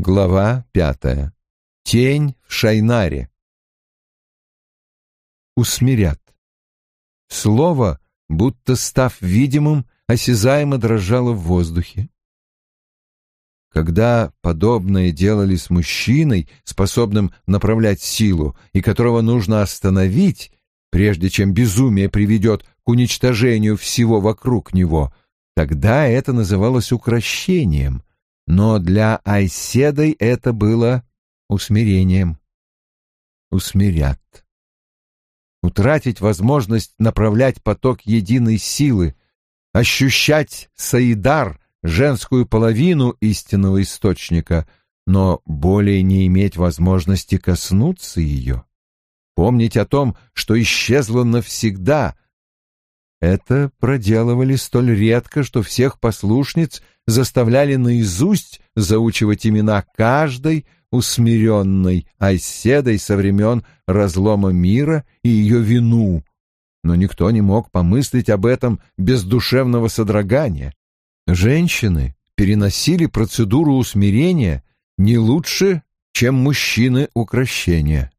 Глава пятая. Тень в Шайнаре. Усмирят. Слово, будто став видимым, осязаемо дрожало в воздухе. Когда подобное делали с мужчиной, способным направлять силу, и которого нужно остановить, прежде чем безумие приведет к уничтожению всего вокруг него, тогда это называлось укращением, но для Айседой это было усмирением. Усмирят. Утратить возможность направлять поток единой силы, ощущать Саидар, женскую половину истинного источника, но более не иметь возможности коснуться ее. Помнить о том, что исчезло навсегда — это проделывали столь редко, что всех послушниц заставляли наизусть заучивать имена каждой усмиренной оседой со времен разлома мира и ее вину. Но никто не мог помыслить об этом без душевного содрогания. Женщины переносили процедуру усмирения не лучше, чем мужчины укращения.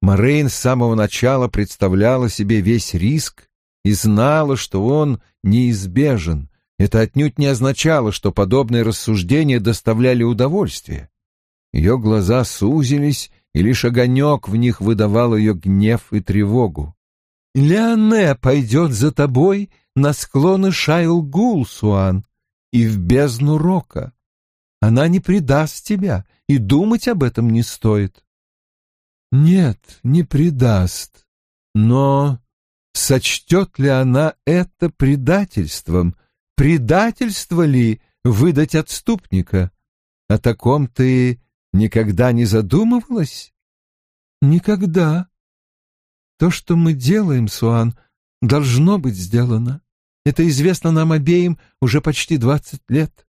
Морейн с самого начала представляла себе весь риск, и знала, что он неизбежен. Это отнюдь не означало, что подобные рассуждения доставляли удовольствие. Ее глаза сузились, и лишь огонек в них выдавал ее гнев и тревогу. «Леоне пойдет за тобой на склоны Шайл-Гул, Суан, и в бездну Рока. Она не предаст тебя, и думать об этом не стоит». «Нет, не предаст, но сочтет ли она это предательством? Предательство ли выдать отступника? О таком ты никогда не задумывалась? Никогда. То, что мы делаем, Суан, должно быть сделано. Это известно нам обеим уже почти двадцать лет.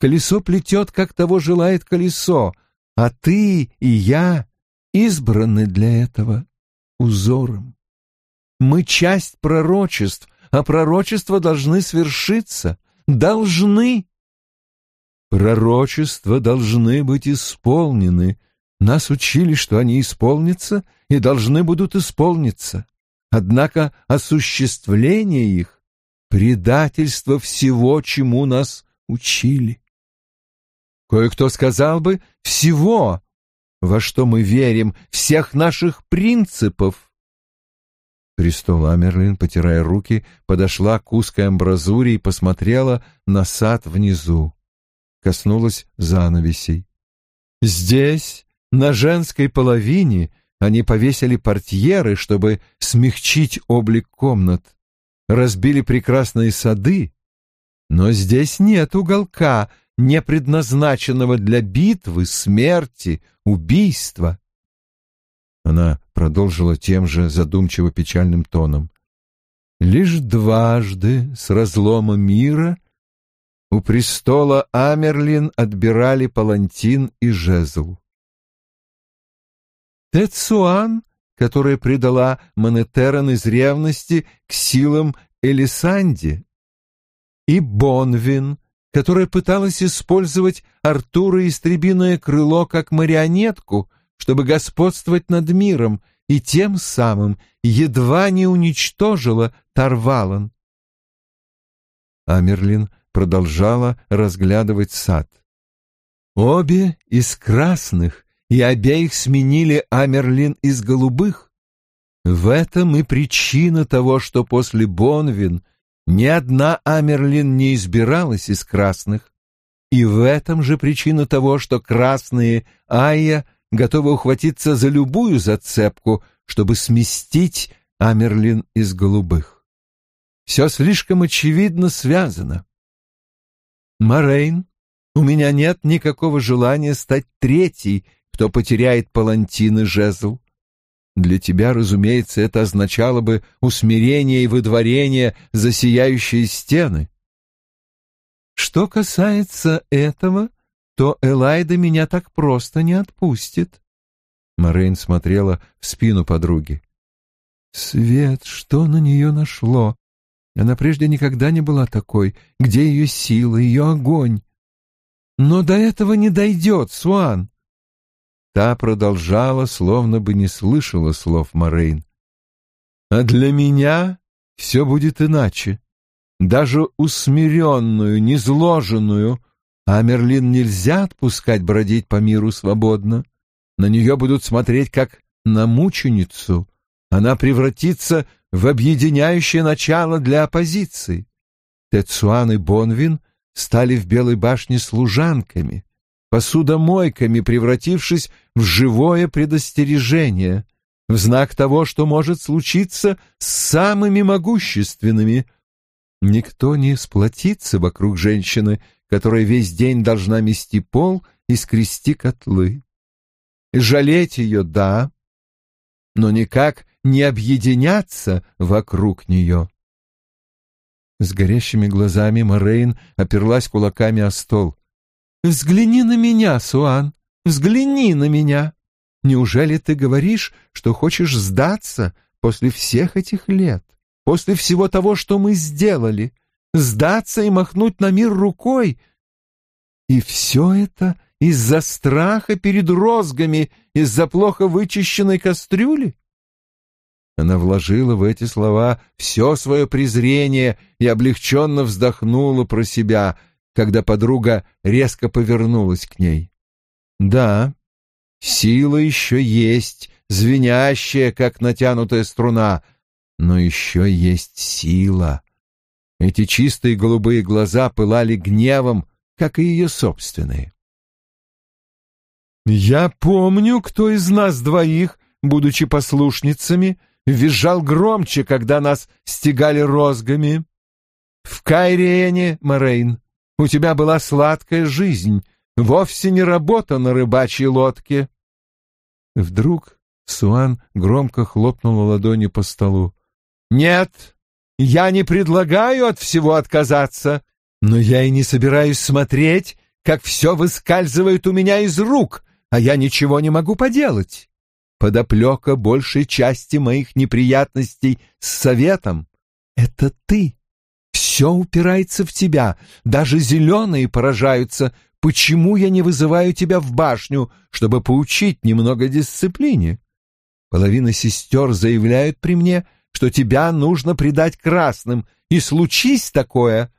Колесо плетет, как того желает колесо, а ты и я избраны для этого узором. Мы часть пророчеств, а пророчества должны свершиться. Должны. Пророчества должны быть исполнены. Нас учили, что они исполнятся и должны будут исполниться. Однако осуществление их — предательство всего, чему нас учили. Кое-кто сказал бы «всего», во что мы верим, всех наших принципов. Престол Амерлин, потирая руки, подошла к узкой амбразуре и посмотрела на сад внизу. Коснулась занавесей. Здесь, на женской половине, они повесили портьеры, чтобы смягчить облик комнат. Разбили прекрасные сады. Но здесь нет уголка, не предназначенного для битвы, смерти, убийства. Она продолжила тем же задумчиво печальным тоном. Лишь дважды с разлома мира у престола Амерлин отбирали палантин и жезл. Тецуан, которая предала Монетеран из ревности к силам Элисанди, и Бонвин, которая пыталась использовать Артура Истребиное крыло как марионетку — чтобы господствовать над миром, и тем самым едва не уничтожила Тарвалан. Амерлин продолжала разглядывать сад. Обе из красных, и обеих сменили Амерлин из голубых. В этом и причина того, что после Бонвин ни одна Амерлин не избиралась из красных. И в этом же причина того, что красные Айя готова ухватиться за любую зацепку, чтобы сместить Амерлин из голубых. Все слишком очевидно связано. Морейн, у меня нет никакого желания стать третьей, кто потеряет палантин и жезл. Для тебя, разумеется, это означало бы усмирение и выдворение за сияющие стены. Что касается этого, то Элайда меня так просто не отпустит. Морейн смотрела в спину подруги. Свет, что на нее нашло? Она прежде никогда не была такой. Где ее сила, ее огонь? Но до этого не дойдет, Суан. Та продолжала, словно бы не слышала слов Морейн. А для меня все будет иначе. Даже усмиренную, незложенную Амерлин нельзя отпускать бродить по миру свободно. На нее будут смотреть как на мученицу. Она превратится в объединяющее начало для оппозиции. Тецуан и Бонвин стали в Белой башне служанками, посудомойками, превратившись в живое предостережение в знак того, что может случиться с самыми могущественными. Никто не сплотится вокруг женщины, которая весь день должна мести пол и скрести котлы. Жалеть ее — да, но никак не объединяться вокруг нее. С горящими глазами Морейн оперлась кулаками о стол. «Взгляни на меня, Суан, взгляни на меня!» Неужели ты говоришь, что хочешь сдаться после всех этих лет, после всего того, что мы сделали, сдаться и махнуть на мир рукой? И все это из-за страха перед розгами, из-за плохо вычищенной кастрюли? Она вложила в эти слова все свое презрение и облегченно вздохнула про себя, когда подруга резко повернулась к ней. «Да, Сила еще есть, звенящая, как натянутая струна, но еще есть сила. Эти чистые голубые глаза пылали гневом, как и ее собственные. «Я помню, кто из нас двоих, будучи послушницами, визжал громче, когда нас стегали розгами. В Кайрене, Морейн, у тебя была сладкая жизнь, вовсе не работа на рыбачьей лодке. Вдруг Суан громко хлопнула ладонью по столу. «Нет, я не предлагаю от всего отказаться, но я и не собираюсь смотреть, как все выскальзывает у меня из рук, а я ничего не могу поделать. Подоплека большей части моих неприятностей с советом — это ты. Все упирается в тебя, даже зеленые поражаются, Почему я не вызываю тебя в башню, чтобы поучить немного дисциплине? Половина сестер заявляют при мне, что тебя нужно предать красным, и случись такое,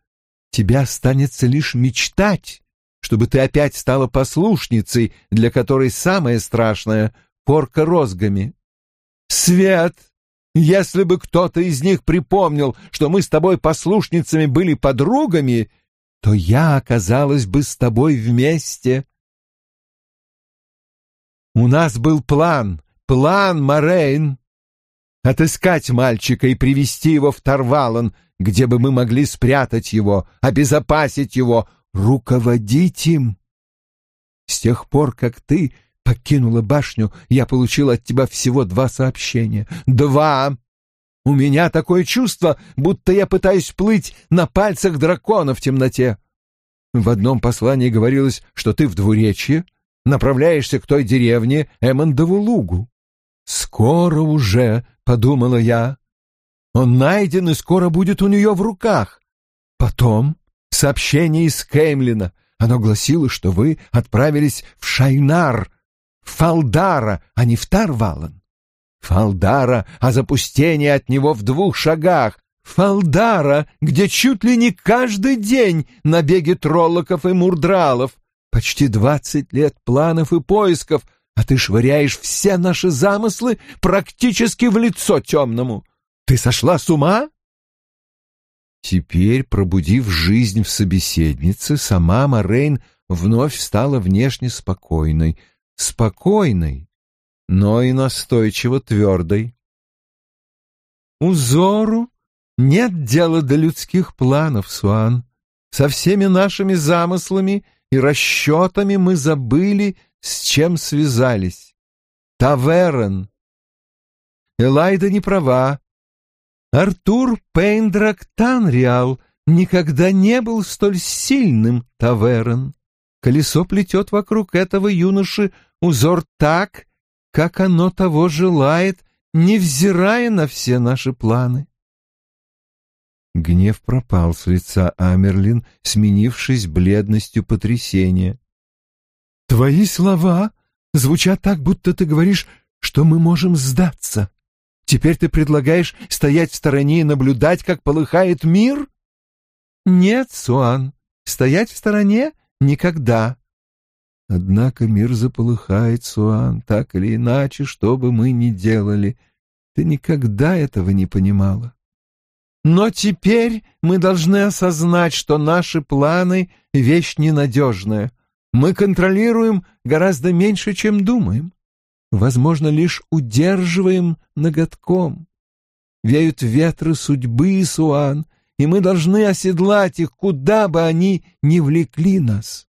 тебе останется лишь мечтать, чтобы ты опять стала послушницей, для которой самое страшное — порка розгами. Свет! Если бы кто-то из них припомнил, что мы с тобой послушницами были подругами, то я оказалась бы с тобой вместе. У нас был план, план, Морейн. Отыскать мальчика и привести его в Тарвалан, где бы мы могли спрятать его, обезопасить его, руководить им. С тех пор, как ты покинула башню, я получил от тебя всего два сообщения. Два! У меня такое чувство, будто я пытаюсь плыть на пальцах дракона в темноте. В одном послании говорилось, что ты в двуречье, направляешься к той деревне Эммондову лугу. «Скоро уже», — подумала я. «Он найден и скоро будет у нее в руках». Потом сообщение из Кеймлина. Оно гласило, что вы отправились в Шайнар, в Фалдара, а не в Тарвалан. Фалдара, а запустение от него в двух шагах. Фалдара, где чуть ли не каждый день набеги троллоков и мурдралов. Почти двадцать лет планов и поисков, а ты швыряешь все наши замыслы практически в лицо темному. Ты сошла с ума? Теперь, пробудив жизнь в собеседнице, сама Морейн вновь стала внешне спокойной. Спокойной, но и настойчиво твердой. Узору нет дела до людских планов, Суан. Со всеми нашими замыслами и расчетами мы забыли, с чем связались. Таверн. Элайда не права. Артур Пейндрак Танриал никогда не был столь сильным, Таверн. Колесо плетет вокруг этого юноши узор так, как оно того желает, невзирая на все наши планы. Гнев пропал с лица Амерлин, сменившись бледностью потрясения. «Твои слова звучат так, будто ты говоришь, что мы можем сдаться. Теперь ты предлагаешь стоять в стороне и наблюдать, как полыхает мир?» «Нет, Суан, стоять в стороне никогда». «Однако мир заполыхает, Суан, так или иначе, что бы мы ни делали. Ты никогда этого не понимала». Но теперь мы должны осознать, что наши планы — вещь ненадежная. Мы контролируем гораздо меньше, чем думаем. Возможно, лишь удерживаем ноготком. Веют ветры судьбы, Суан, и мы должны оседлать их, куда бы они ни влекли нас.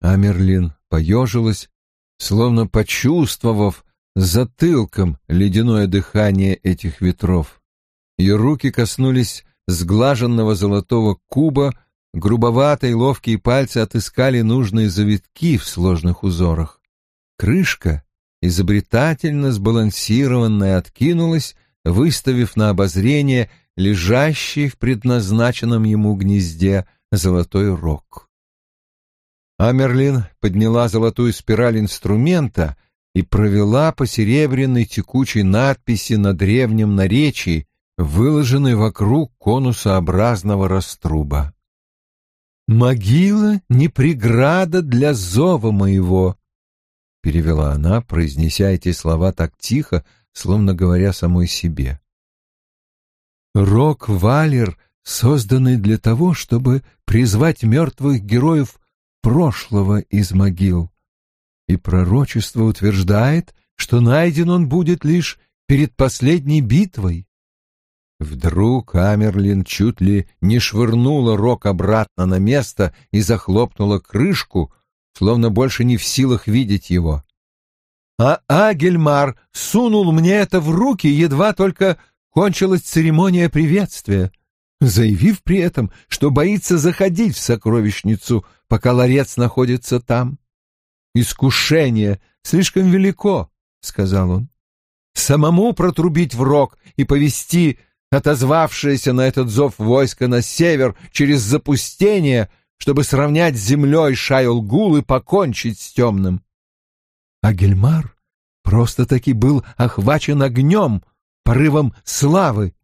Амерлин поежилась, словно почувствовав затылком ледяное дыхание этих ветров. Ее руки коснулись сглаженного золотого куба, грубоватые ловкие пальцы отыскали нужные завитки в сложных узорах. Крышка, изобретательно сбалансированная, откинулась, выставив на обозрение лежащий в предназначенном ему гнезде золотой рог. Амерлин подняла золотую спираль инструмента и провела по серебряной текучей надписи на древнем наречии, выложенный вокруг конусообразного раструба. «Могила не преграда для зова моего», — перевела она, произнеся эти слова так тихо, словно говоря самой себе. «Рок-валер, созданный для того, чтобы призвать мертвых героев прошлого из могил, и пророчество утверждает, что найден он будет лишь перед последней битвой. Вдруг Амерлин чуть ли не швырнула рог обратно на место и захлопнула крышку, словно больше не в силах видеть его. А Агельмар сунул мне это в руки, едва только кончилась церемония приветствия, заявив при этом, что боится заходить в сокровищницу, пока ларец находится там. «Искушение слишком велико», — сказал он. «Самому протрубить в рог и повести отозвавшееся на этот зов войско на север через запустение, чтобы сравнять с землей Шайолгул и покончить с темным. А Гельмар просто-таки был охвачен огнем, порывом славы,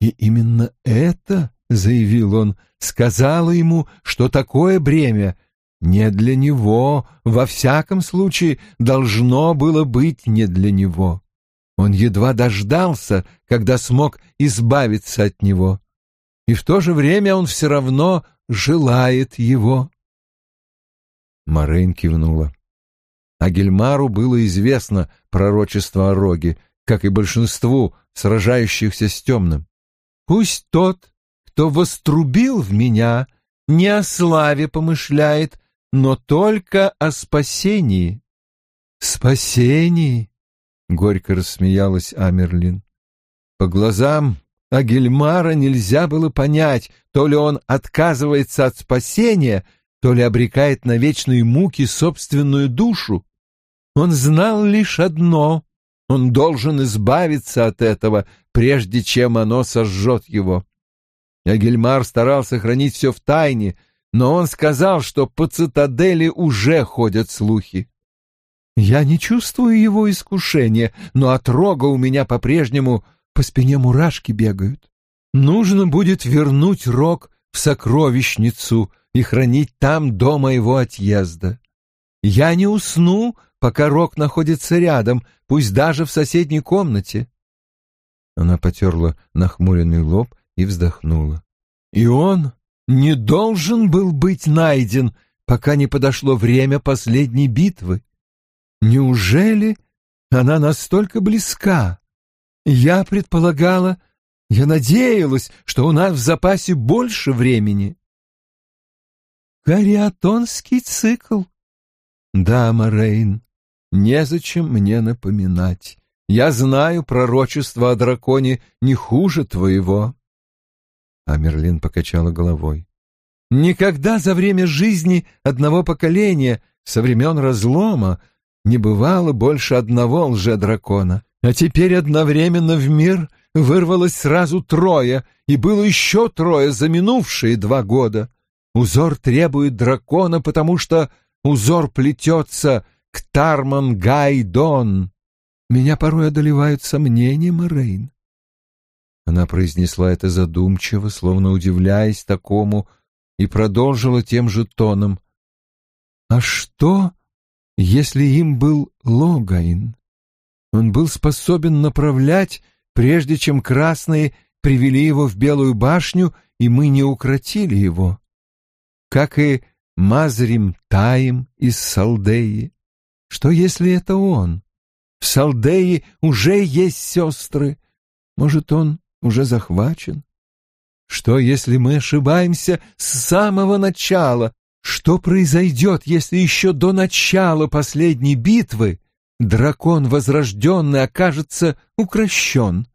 и именно это, — заявил он, — сказала ему, что такое бремя не для него, во всяком случае, должно было быть не для него. Он едва дождался, когда смог избавиться от него. И в то же время он все равно желает его. Морейн кивнула. А Гельмару было известно пророчество о Роге, как и большинству сражающихся с темным. «Пусть тот, кто вострубил в меня, не о славе помышляет, но только о спасении». «Спасении?» — горько рассмеялась Амерлин. По глазам Агельмара нельзя было понять, то ли он отказывается от спасения, то ли обрекает на вечные муки собственную душу. Он знал лишь одно — он должен избавиться от этого, прежде чем оно сожжет его. Агельмар старался хранить все в тайне, но он сказал, что по цитадели уже ходят слухи. Я не чувствую его искушения, но от рога у меня по-прежнему по спине мурашки бегают. Нужно будет вернуть рог в сокровищницу и хранить там до моего отъезда. Я не усну, пока рог находится рядом, пусть даже в соседней комнате. Она потерла нахмуренный лоб и вздохнула. И он не должен был быть найден, пока не подошло время последней битвы. Неужели она настолько близка? Я предполагала, я надеялась, что у нас в запасе больше времени. Кариатонский цикл. Да, Морейн, незачем мне напоминать. Я знаю пророчество о драконе не хуже твоего. А Мерлин покачала головой. Никогда за время жизни одного поколения, со времен разлома, не бывало больше одного лже-дракона, а теперь одновременно в мир вырвалось сразу трое, и было еще трое за минувшие два года. Узор требует дракона, потому что узор плетется к Тарман-Гайдон. Меня порой одолевают сомнения, Морейн. Она произнесла это задумчиво, словно удивляясь такому, и продолжила тем же тоном. «А что, если им был Логаин? Он был способен направлять, прежде чем красные привели его в Белую башню, и мы не укротили его, как и Мазрим Таим из Салдеи. Что, если это он? В Салдее уже есть сестры. Может, он уже захвачен? Что, если мы ошибаемся с самого начала? Что произойдет, если еще до начала последней битвы дракон возрожденный окажется укращен?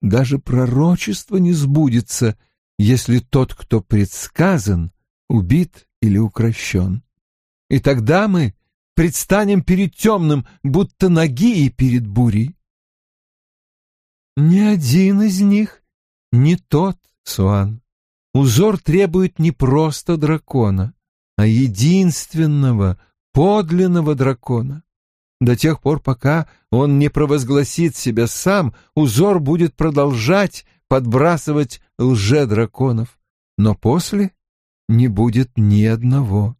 Даже пророчество не сбудется, если тот, кто предсказан, убит или укращен. И тогда мы предстанем перед темным, будто ноги и перед бурей. Ни один из них не тот, Суан. Узор требует не просто дракона, а единственного, подлинного дракона. До тех пор, пока он не провозгласит себя сам, узор будет продолжать подбрасывать лже-драконов. Но после не будет ни одного.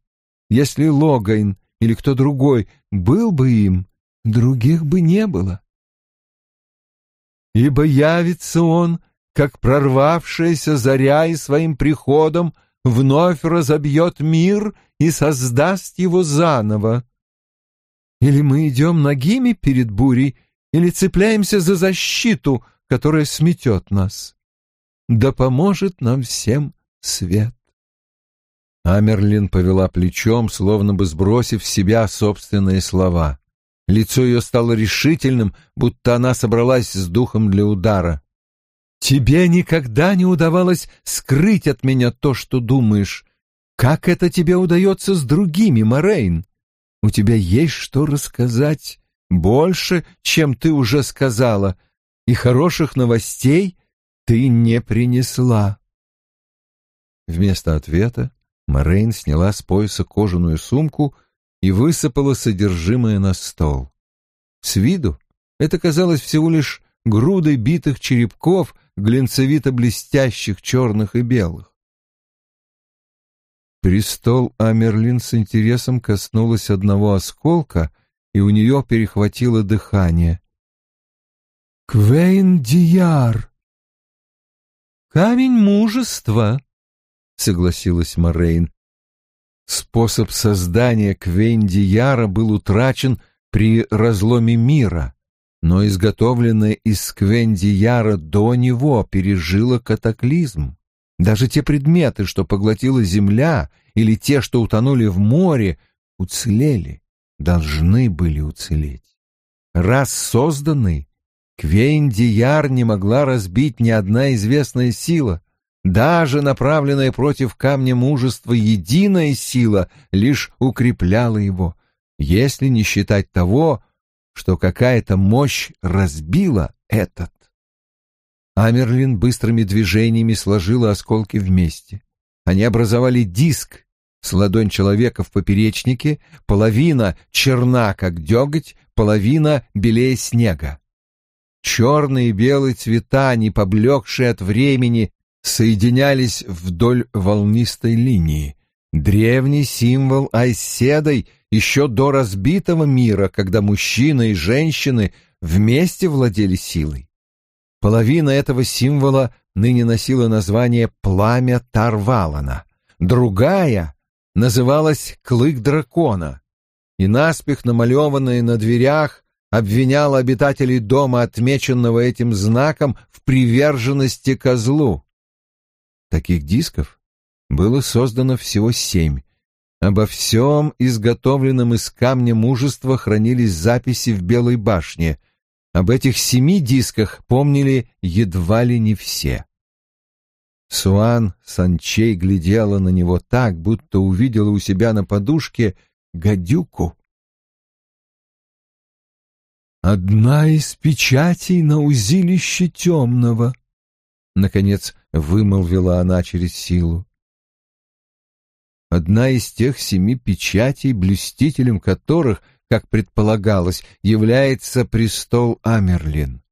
Если Логайн или кто другой был бы им, других бы не было. Ибо явится он, как прорвавшаяся заря и своим приходом вновь разобьет мир и создаст его заново. Или мы идем ногими перед бурей, или цепляемся за защиту, которая сметет нас. Да поможет нам всем свет. Амерлин повела плечом, словно бы сбросив с себя собственные слова. Лицо ее стало решительным, будто она собралась с духом для удара. «Тебе никогда не удавалось скрыть от меня то, что думаешь. Как это тебе удается с другими, Морейн? У тебя есть что рассказать больше, чем ты уже сказала, и хороших новостей ты не принесла». Вместо ответа Морейн сняла с пояса кожаную сумку и высыпала содержимое на стол. С виду это казалось всего лишь грудой битых черепков, глинцевито-блестящих, черных и белых. Престол Амерлин с интересом коснулась одного осколка, и у нее перехватило дыхание. «Квейн-Дияр!» «Камень мужества!» — согласилась Морейн. Способ создания Квендияра был утрачен при разломе мира, но изготовленное из Квендияра до него пережило катаклизм. Даже те предметы, что поглотила земля, или те, что утонули в море, уцелели, должны были уцелеть. Раз созданный, Квейн-Дияр не могла разбить ни одна известная сила, даже направленная против камня мужества единая сила лишь укрепляла его, если не считать того, что какая-то мощь разбила этот. Амерлин быстрыми движениями сложила осколки вместе. Они образовали диск с ладонь человека в поперечнике, половина черна, как деготь, половина белее снега. Черные и белые цвета, не поблекшие от времени, соединялись вдоль волнистой линии. Древний символ Айседой еще до разбитого мира, когда мужчины и женщины вместе владели силой. Половина этого символа ныне носила название «Пламя Тарвалана», другая называлась «Клык дракона», и наспех намалеванная на дверях обвиняла обитателей дома, отмеченного этим знаком, в приверженности козлу. Таких дисков было создано всего семь. Обо всем, изготовленном из камня мужества, хранились записи в Белой башне. Об этих семи дисках помнили едва ли не все. Суан Санчей глядела на него так, будто увидела у себя на подушке гадюку. «Одна из печатей на узилище темного», — наконец — вымолвила она через силу. Одна из тех семи печатей, блюстителем которых, как предполагалось, является престол Амерлин.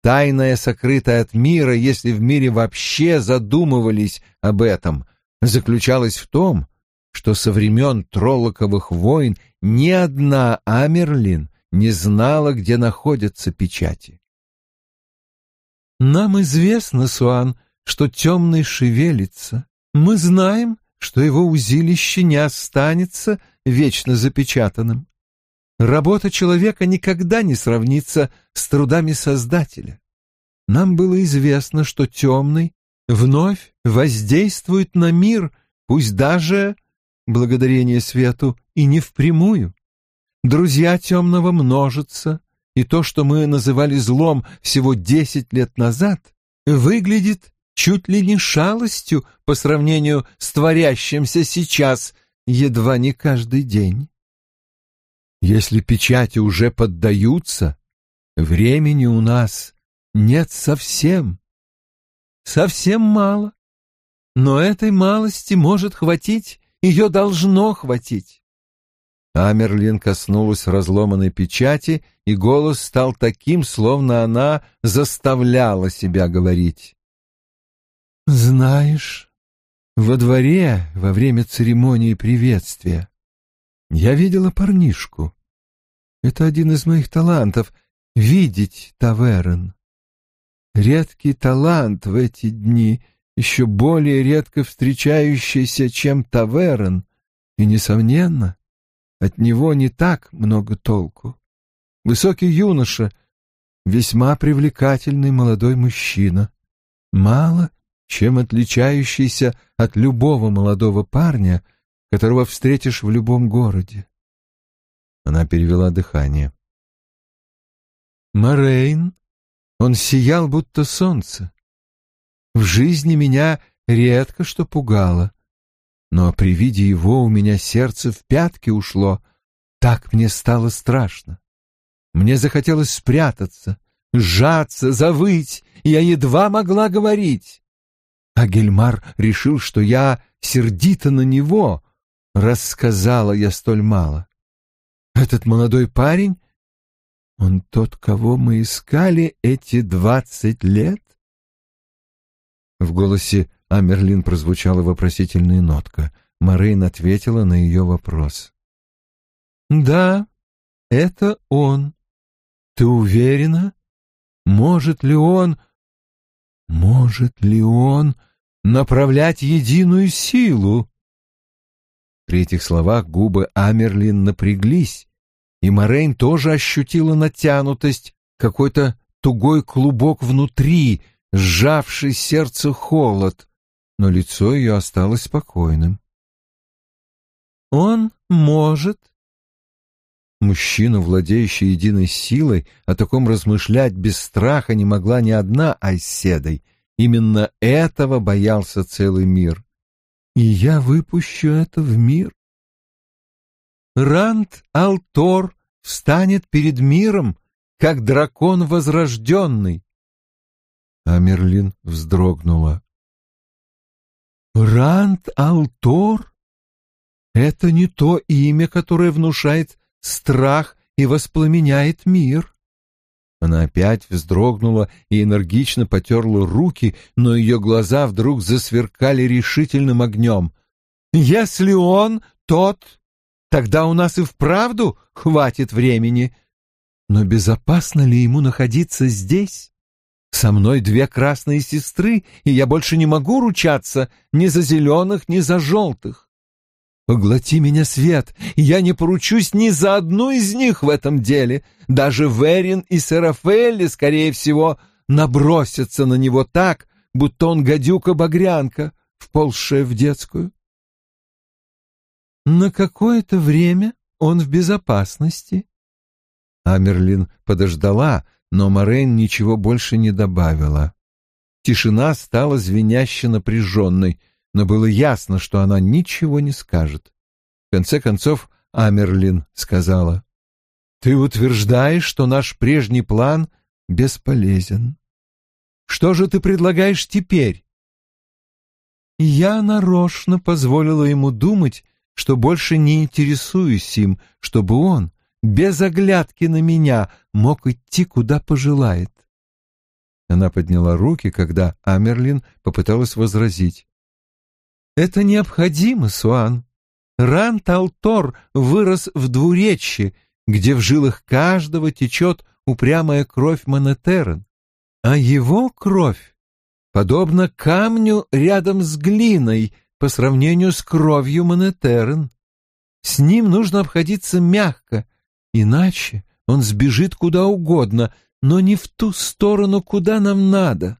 Тайная, сокрытая от мира, если в мире вообще задумывались об этом, заключалась в том, что со времен Троллоковых войн ни одна Амерлин не знала, где находятся печати. «Нам известно, Суан, что темный шевелится. Мы знаем, что его узилище не останется вечно запечатанным. Работа человека никогда не сравнится с трудами Создателя. Нам было известно, что темный вновь воздействует на мир, пусть даже, благодарение свету, и не впрямую. Друзья темного множатся, и то, что мы называли злом всего десять лет назад, выглядит чуть ли не шалостью по сравнению с творящимся сейчас едва не каждый день. Если печати уже поддаются, времени у нас нет совсем. Совсем мало. Но этой малости может хватить, ее должно хватить. Амерлин коснулась разломанной печати, и голос стал таким, словно она заставляла себя говорить. Знаешь, во дворе во время церемонии приветствия я видела парнишку. Это один из моих талантов — видеть таверн. Редкий талант в эти дни, еще более редко встречающийся, чем таверн, и, несомненно, от него не так много толку. Высокий юноша, весьма привлекательный молодой мужчина. Мало чем отличающийся от любого молодого парня, которого встретишь в любом городе. Она перевела дыхание. Морейн, он сиял, будто солнце. В жизни меня редко что пугало, но при виде его у меня сердце в пятки ушло, так мне стало страшно. Мне захотелось спрятаться, сжаться, завыть, я едва могла говорить. А Гельмар решил, что я сердита на него, рассказала я столь мало. Этот молодой парень, он тот, кого мы искали эти двадцать лет? В голосе Амерлин прозвучала вопросительная нотка. Морейн ответила на ее вопрос. «Да, это он. Ты уверена? Может ли он... Может ли он направлять единую силу. При этих словах губы Амерлин напряглись, и Морейн тоже ощутила натянутость, какой-то тугой клубок внутри, сжавший сердце холод, но лицо ее осталось спокойным. «Он может». Мужчина, владеющий единой силой, о таком размышлять без страха не могла ни одна Айседой — Именно этого боялся целый мир. И я выпущу это в мир. Ранд Алтор встанет перед миром, как дракон возрожденный. Амерлин вздрогнула. Ранд Алтор? Это не то имя, которое внушает страх и воспламеняет мир. Она опять вздрогнула и энергично потерла руки, но ее глаза вдруг засверкали решительным огнем. «Если он тот, тогда у нас и вправду хватит времени. Но безопасно ли ему находиться здесь? Со мной две красные сестры, и я больше не могу ручаться ни за зеленых, ни за желтых. Поглоти меня, свет, я не поручусь ни за одну из них в этом деле. Даже Верин и Серафелли, скорее всего, набросятся на него так, будто он гадюка-багрянка, вползшая в детскую. На какое-то время он в безопасности. Амерлин подождала, но Морейн ничего больше не добавила. Тишина стала звеняще напряженной — но было ясно, что она ничего не скажет. В конце концов Амерлин сказала, «Ты утверждаешь, что наш прежний план бесполезен. Что же ты предлагаешь теперь? Я нарочно позволила ему думать, что больше не интересуюсь им, чтобы он, без оглядки на меня, мог идти, куда пожелает. Она подняла руки, когда Амерлин попыталась возразить. «Это необходимо, Суан. Ран Талтор вырос в двуречье, где в жилах каждого течет упрямая кровь Монетерен, а его кровь подобна камню рядом с глиной по сравнению с кровью Монетерен. С ним нужно обходиться мягко, иначе он сбежит куда угодно, но не в ту сторону, куда нам надо.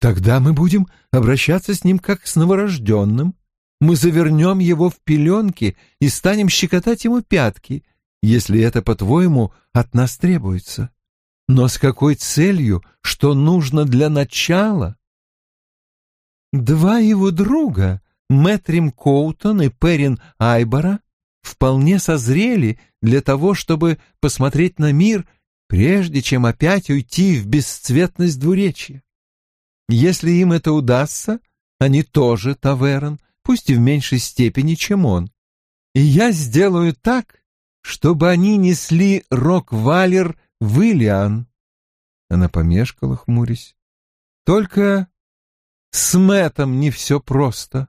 Тогда мы будем обращаться с ним как с новорожденным. Мы завернем его в пеленки и станем щекотать ему пятки, если это, по-твоему, от нас требуется. Но с какой целью, что нужно для начала? Два его друга, Мэтрим Коутон и Перин Айбора, вполне созрели для того, чтобы посмотреть на мир, прежде чем опять уйти в бесцветность двуречья. Если им это удастся, они тоже таверн, пусть и в меньшей степени, чем он. И я сделаю так, чтобы они несли рок-валер в Илиан. Она помешкала, хмурясь. Только с Мэтом не все просто.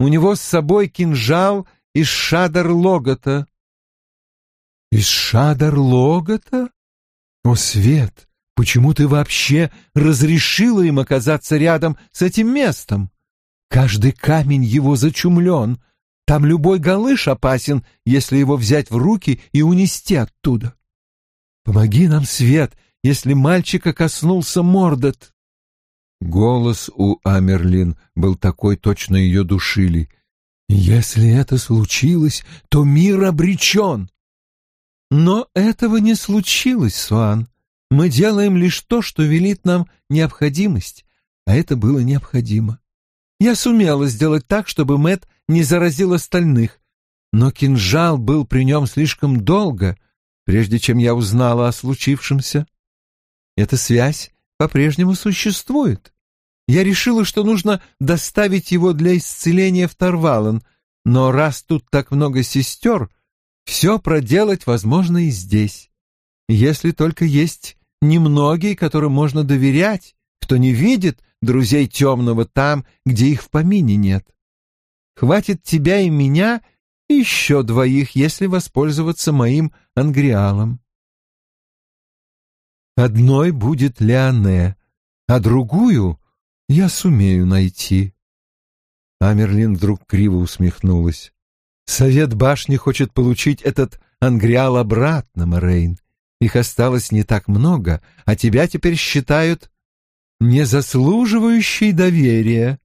У него с собой кинжал из Шадар-Логота. Из Шадар-Логота? О, Свет, почему ты вообще разрешила им оказаться рядом с этим местом? Каждый камень его зачумлен — там любой галыш опасен, если его взять в руки и унести оттуда. Помоги нам, Свет, если мальчика коснулся Мордот. Голос у Амерлин был такой, точно ее душили. Если это случилось, то мир обречен. Но этого не случилось, Суан. Мы делаем лишь то, что велит нам необходимость, а это было необходимо. Я сумела сделать так, чтобы Мэт не заразил остальных, но кинжал был при нем слишком долго, прежде чем я узнала о случившемся. Эта связь по-прежнему существует. Я решила, что нужно доставить его для исцеления в Тарвалан, но раз тут так много сестер, все проделать возможно и здесь. Если только есть немногие, которым можно доверять, кто не видит друзей темного там, где их в помине нет. Хватит тебя и меня, и еще двоих, если воспользоваться моим ангриалом. Одной будет Леоне, а другую я сумею найти. Амерлин вдруг криво усмехнулась. Совет башни хочет получить этот ангриал обратно, Морейн. Их осталось не так много, а тебя теперь считают не заслуживающей доверия.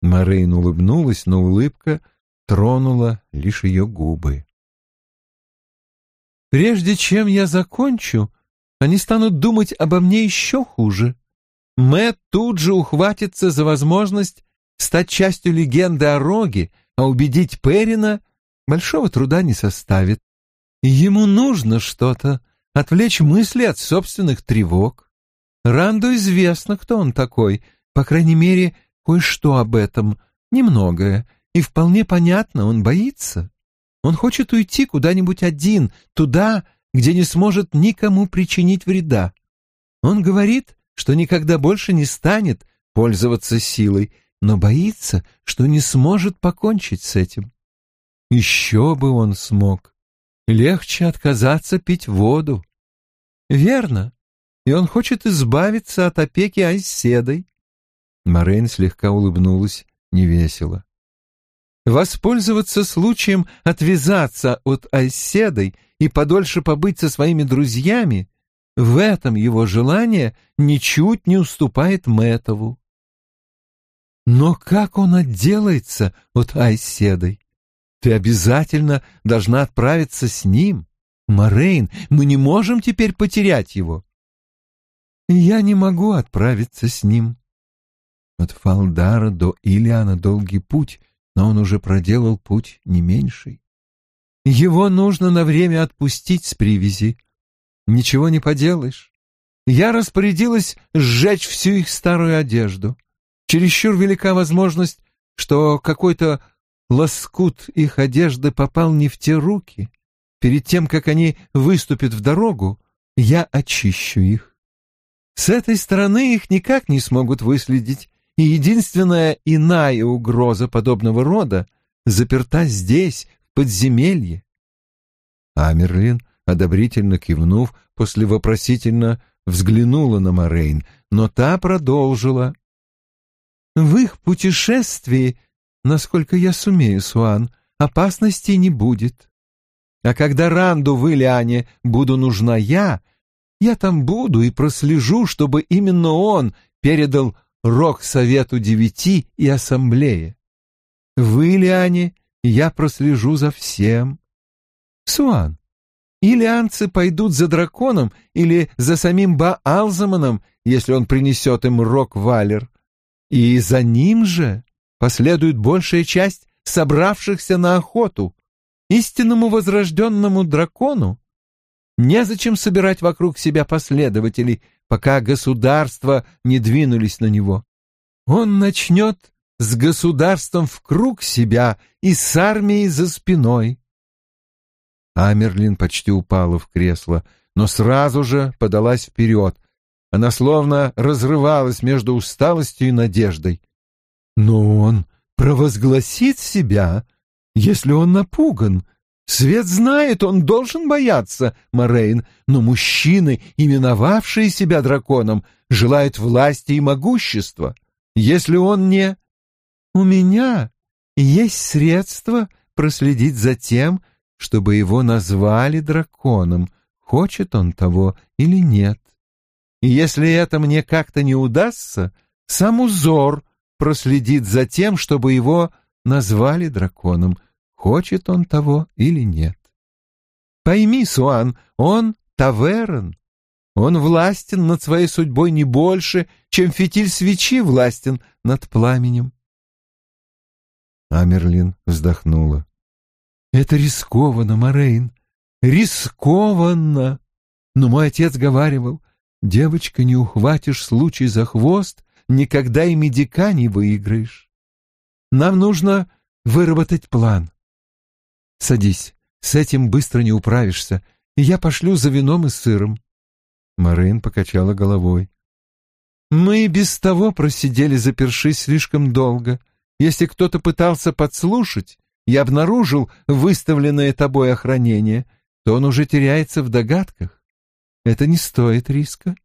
Морейн улыбнулась, но улыбка тронула лишь ее губы. «Прежде чем я закончу, они станут думать обо мне еще хуже. Мэтт тут же ухватится за возможность стать частью легенды о Роге, а убедить Перина большого труда не составит. Ему нужно что-то, отвлечь мысли от собственных тревог. Ранду известно, кто он такой, по крайней мере, кое-что об этом, немногое, и вполне понятно, он боится. Он хочет уйти куда-нибудь один, туда, где не сможет никому причинить вреда. Он говорит, что никогда больше не станет пользоваться силой, но боится, что не сможет покончить с этим. Еще бы он смог. Легче отказаться пить воду. Верно. И он хочет избавиться от опеки Айседой. Морейн слегка улыбнулась невесело. Воспользоваться случаем отвязаться от Айседой и подольше побыть со своими друзьями — в этом его желание ничуть не уступает Мэтову. Но как он отделается от Айседой? Ты обязательно должна отправиться с ним. Морейн, мы не можем теперь потерять его. Я не могу отправиться с ним, от Фалдара до Илиана долгий путь, но он уже проделал путь не меньший. Его нужно на время отпустить с привязи. Ничего не поделаешь. Я распорядилась сжечь всю их старую одежду. Чересчур велика возможность, что какой-то лоскут их одежды попал не в те руки. Перед тем, как они выступят в дорогу, я очищу их. С этой стороны их никак не смогут выследить, и единственная иная угроза подобного рода заперта здесь, в подземелье. Амерлин, одобрительно кивнув, после вопросительно взглянула на Морейн, но та продолжила. «В их путешествии, насколько я сумею, Суан, опасностей не будет. А когда Ранду в Илиане буду нужна я, я там буду и прослежу, чтобы именно он передал рок Совету Девяти и Ассамблее. В Илиане я прослежу за всем. Суан, илианцы пойдут за драконом или за самим Баалзаманом, если он принесет им рок-валер, и за ним же последует большая часть собравшихся на охоту. Истинному возрожденному дракону незачем собирать вокруг себя последователей, пока государства не двинулись на него. Он начнет с государством в круг себя и с армией за спиной. Амерлин почти упала в кресло, но сразу же подалась вперед. Она словно разрывалась между усталостью и надеждой. Но он провозгласит себя, если он напуган. Свет знает, он должен бояться, Морейн, но мужчины, именовавшие себя драконом, желают власти и могущества. Если он не... У меня есть средства проследить за тем, чтобы его назвали драконом, хочет он того или нет. И если это мне как-то не удастся, сам узор проследит за тем, чтобы его назвали драконом, хочет он того или нет. Пойми, Суан, он таверн. Он властен над своей судьбой не больше, чем фитиль свечи властен над пламенем. Амерлин вздохнула. Это рискованно, Морейн, рискованно. Но мой отец говаривал, девочка, не ухватишь случай за хвост, никогда и медика не выиграешь. Нам нужно выработать план. Садись, с этим быстро не управишься, и я пошлю за вином и сыром. Морейн покачала головой. Мы и без того просидели, запершись слишком долго. Если кто-то пытался подслушать, и обнаружил выставленное тобой охранение, то он уже теряется в догадках. Это не стоит риска.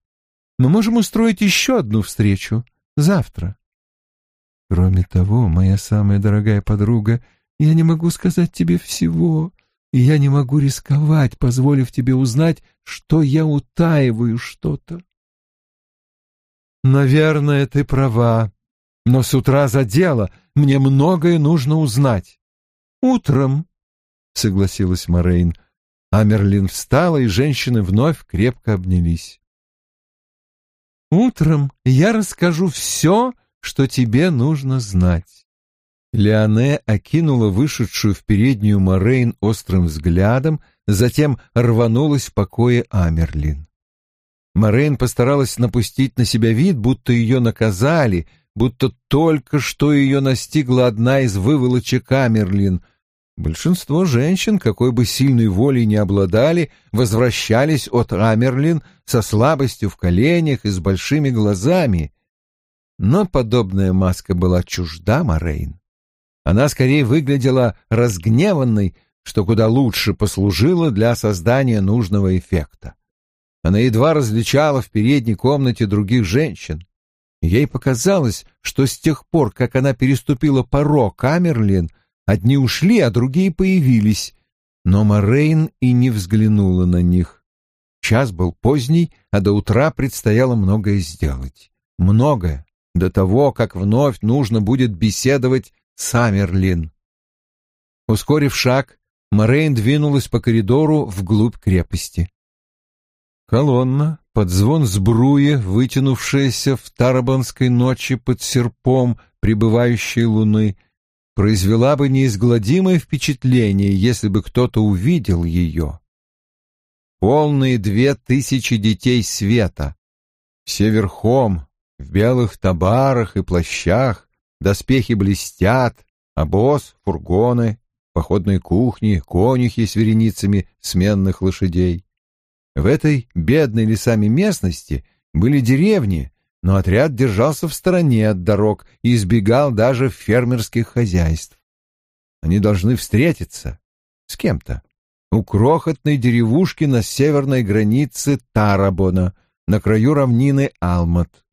Мы можем устроить еще одну встречу завтра. Кроме того, моя самая дорогая подруга, я не могу сказать тебе всего, и я не могу рисковать, позволив тебе узнать, что я утаиваю что-то. Наверное, ты права, но с утра за дело мне многое нужно узнать. «Утром», — согласилась Морейн. Амерлин встала, и женщины вновь крепко обнялись. «Утром я расскажу все, что тебе нужно знать». Леоне окинула вышедшую в переднюю Морейн острым взглядом, затем рванулась в покое Амерлин. Морейн постаралась напустить на себя вид, будто ее наказали, будто только что ее настигла одна из выволочек Амерлин, Большинство женщин, какой бы сильной волей не обладали, возвращались от Амерлин со слабостью в коленях и с большими глазами. Но подобная маска была чужда Морейн. Она скорее выглядела разгневанной, что куда лучше послужило для создания нужного эффекта. Она едва различала в передней комнате других женщин. Ей показалось, что с тех пор, как она переступила порог Амерлин, Одни ушли, а другие появились, но Морейн и не взглянула на них. Час был поздний, а до утра предстояло многое сделать. Многое, до того, как вновь нужно будет беседовать с Амерлин. Ускорив шаг, Морейн двинулась по коридору вглубь крепости. Колонна, под звон сбруи, вытянувшаяся в Тарабанской ночи под серпом прибывающей луны — произвела бы неизгладимое впечатление, если бы кто-то увидел ее. Полные две тысячи детей света, все верхом, в белых табарах и плащах, доспехи блестят, обоз, фургоны, походные кухни, конюхи с вереницами сменных лошадей. В этой бедной лесами местности были деревни, но отряд держался в стороне от дорог и избегал даже фермерских хозяйств. Они должны встретиться с кем-то у крохотной деревушки на северной границе Тарабона, на краю равнины Алмат.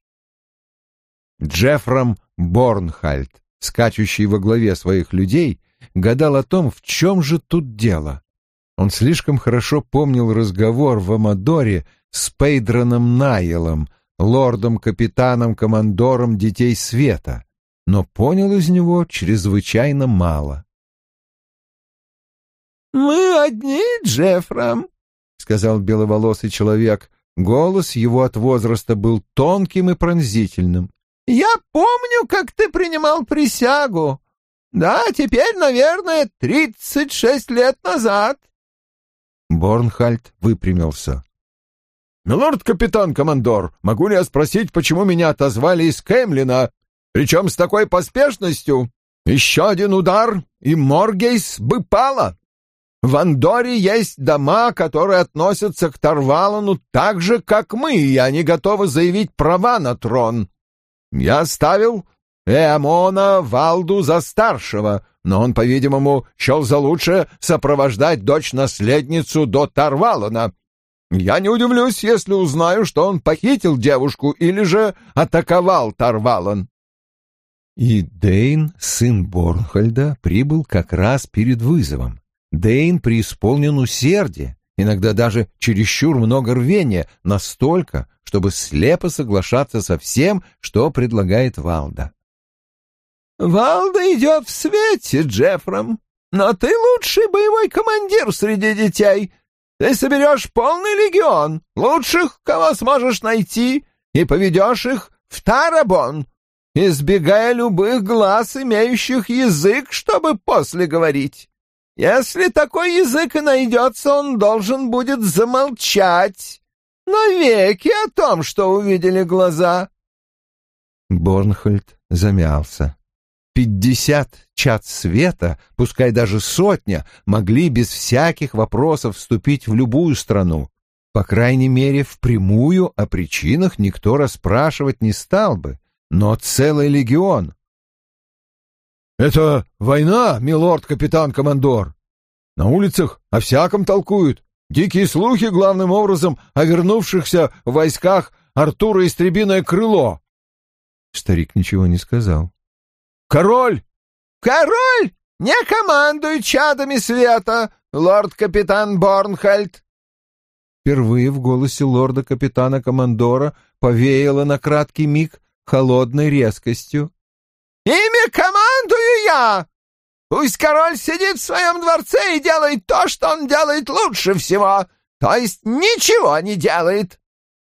Джеффром Борнхальд, скачущий во главе своих людей, гадал о том, в чем же тут дело. Он слишком хорошо помнил разговор в Амадоре с Пейдроном Найлом, лордом-капитаном-командором Детей Света, но понял из него чрезвычайно мало. «Мы одни, Джеффром», — сказал беловолосый человек. Голос его от возраста был тонким и пронзительным. «Я помню, как ты принимал присягу. Да, теперь, наверное, тридцать шесть лет назад». Борнхальд выпрямился. «Милорд-капитан-командор, могу ли я спросить, почему меня отозвали из Кемлина, причем с такой поспешностью? Еще один удар, и Моргейс бы пала!» В Андоре есть дома, которые относятся к Тарвалану так же, как мы, и они готовы заявить права на трон. Я ставил Эамона Валду за старшего, но он, по-видимому, счел за лучшее сопровождать дочь-наследницу до Тарвалана. Я не удивлюсь, если узнаю, что он похитил девушку или же атаковал Тарвалан. И Дейн, сын Борнхольда, прибыл как раз перед вызовом. Дейн преисполнен усердия, иногда даже чересчур много рвения, настолько, чтобы слепо соглашаться со всем, что предлагает Валда. «Валда идет в свете, Джеффром, но ты лучший боевой командир среди детей. Ты соберешь полный легион, лучших, кого сможешь найти, и поведешь их в Тарабон, избегая любых глаз, имеющих язык, чтобы после говорить. Если такой язык и найдется, он должен будет замолчать навеки о том, что увидели глаза. Борнхольд замялся. Пятьдесят чад света, пускай даже сотня, могли без всяких вопросов вступить в любую страну. По крайней мере, впрямую о причинах никто расспрашивать не стал бы. Но целый легион, «Это война, милорд-капитан-командор. На улицах о всяком толкуют. Дикие слухи, главным образом, о вернувшихся в войсках Артура Истребиное крыло». Старик ничего не сказал. «Король!» «Король! Не командуй чадами света, лорд-капитан Борнхальд!» Впервые в голосе лорда-капитана-командора повеяло на краткий миг холодной резкостью. Ими командую я! Пусть король сидит в своем дворце и делает то, что он делает лучше всего, то есть ничего не делает.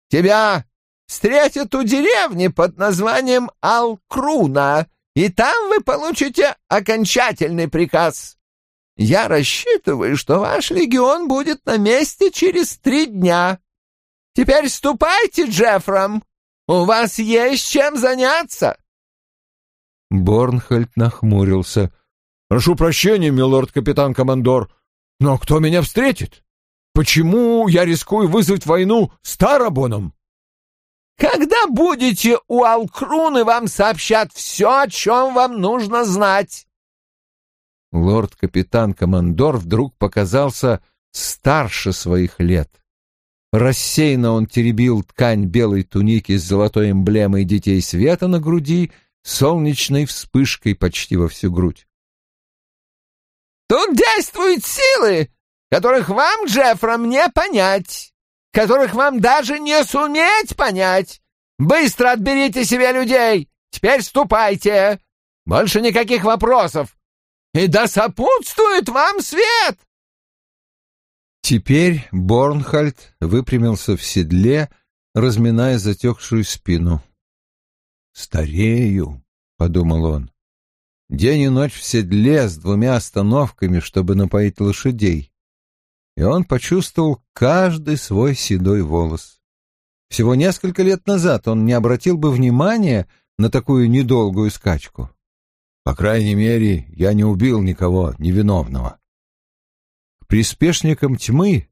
Тебя встретят у деревни под названием Алкруна, и там вы получите окончательный приказ. Я рассчитываю, что ваш легион будет на месте через три дня. Теперь ступайте, Джеффром. У вас есть чем заняться. Борнхольд нахмурился. «Прошу прощения, милорд-капитан-командор, но кто меня встретит? Почему я рискую вызвать войну с Тарабоном?» «Когда будете у Алкруны, вам сообщат все, о чем вам нужно знать». Лорд-капитан-командор вдруг показался старше своих лет. Рассеянно он теребил ткань белой туники с золотой эмблемой детей света на груди солнечной вспышкой почти во всю грудь. «Тут действуют силы, которых вам, Джеффром, не понять, которых вам даже не суметь понять. Быстро отберите себе людей, теперь ступайте, больше никаких вопросов, и да сопутствует вам свет!» Теперь Борнхальд выпрямился в седле, разминая затекшую спину. «Старею», — подумал он. День и ночь в седле с двумя остановками, чтобы напоить лошадей. И он почувствовал каждый свой седой волос. Всего несколько лет назад он не обратил бы внимания на такую недолгую скачку. По крайней мере, я не убил никого невиновного. К приспешникам тьмы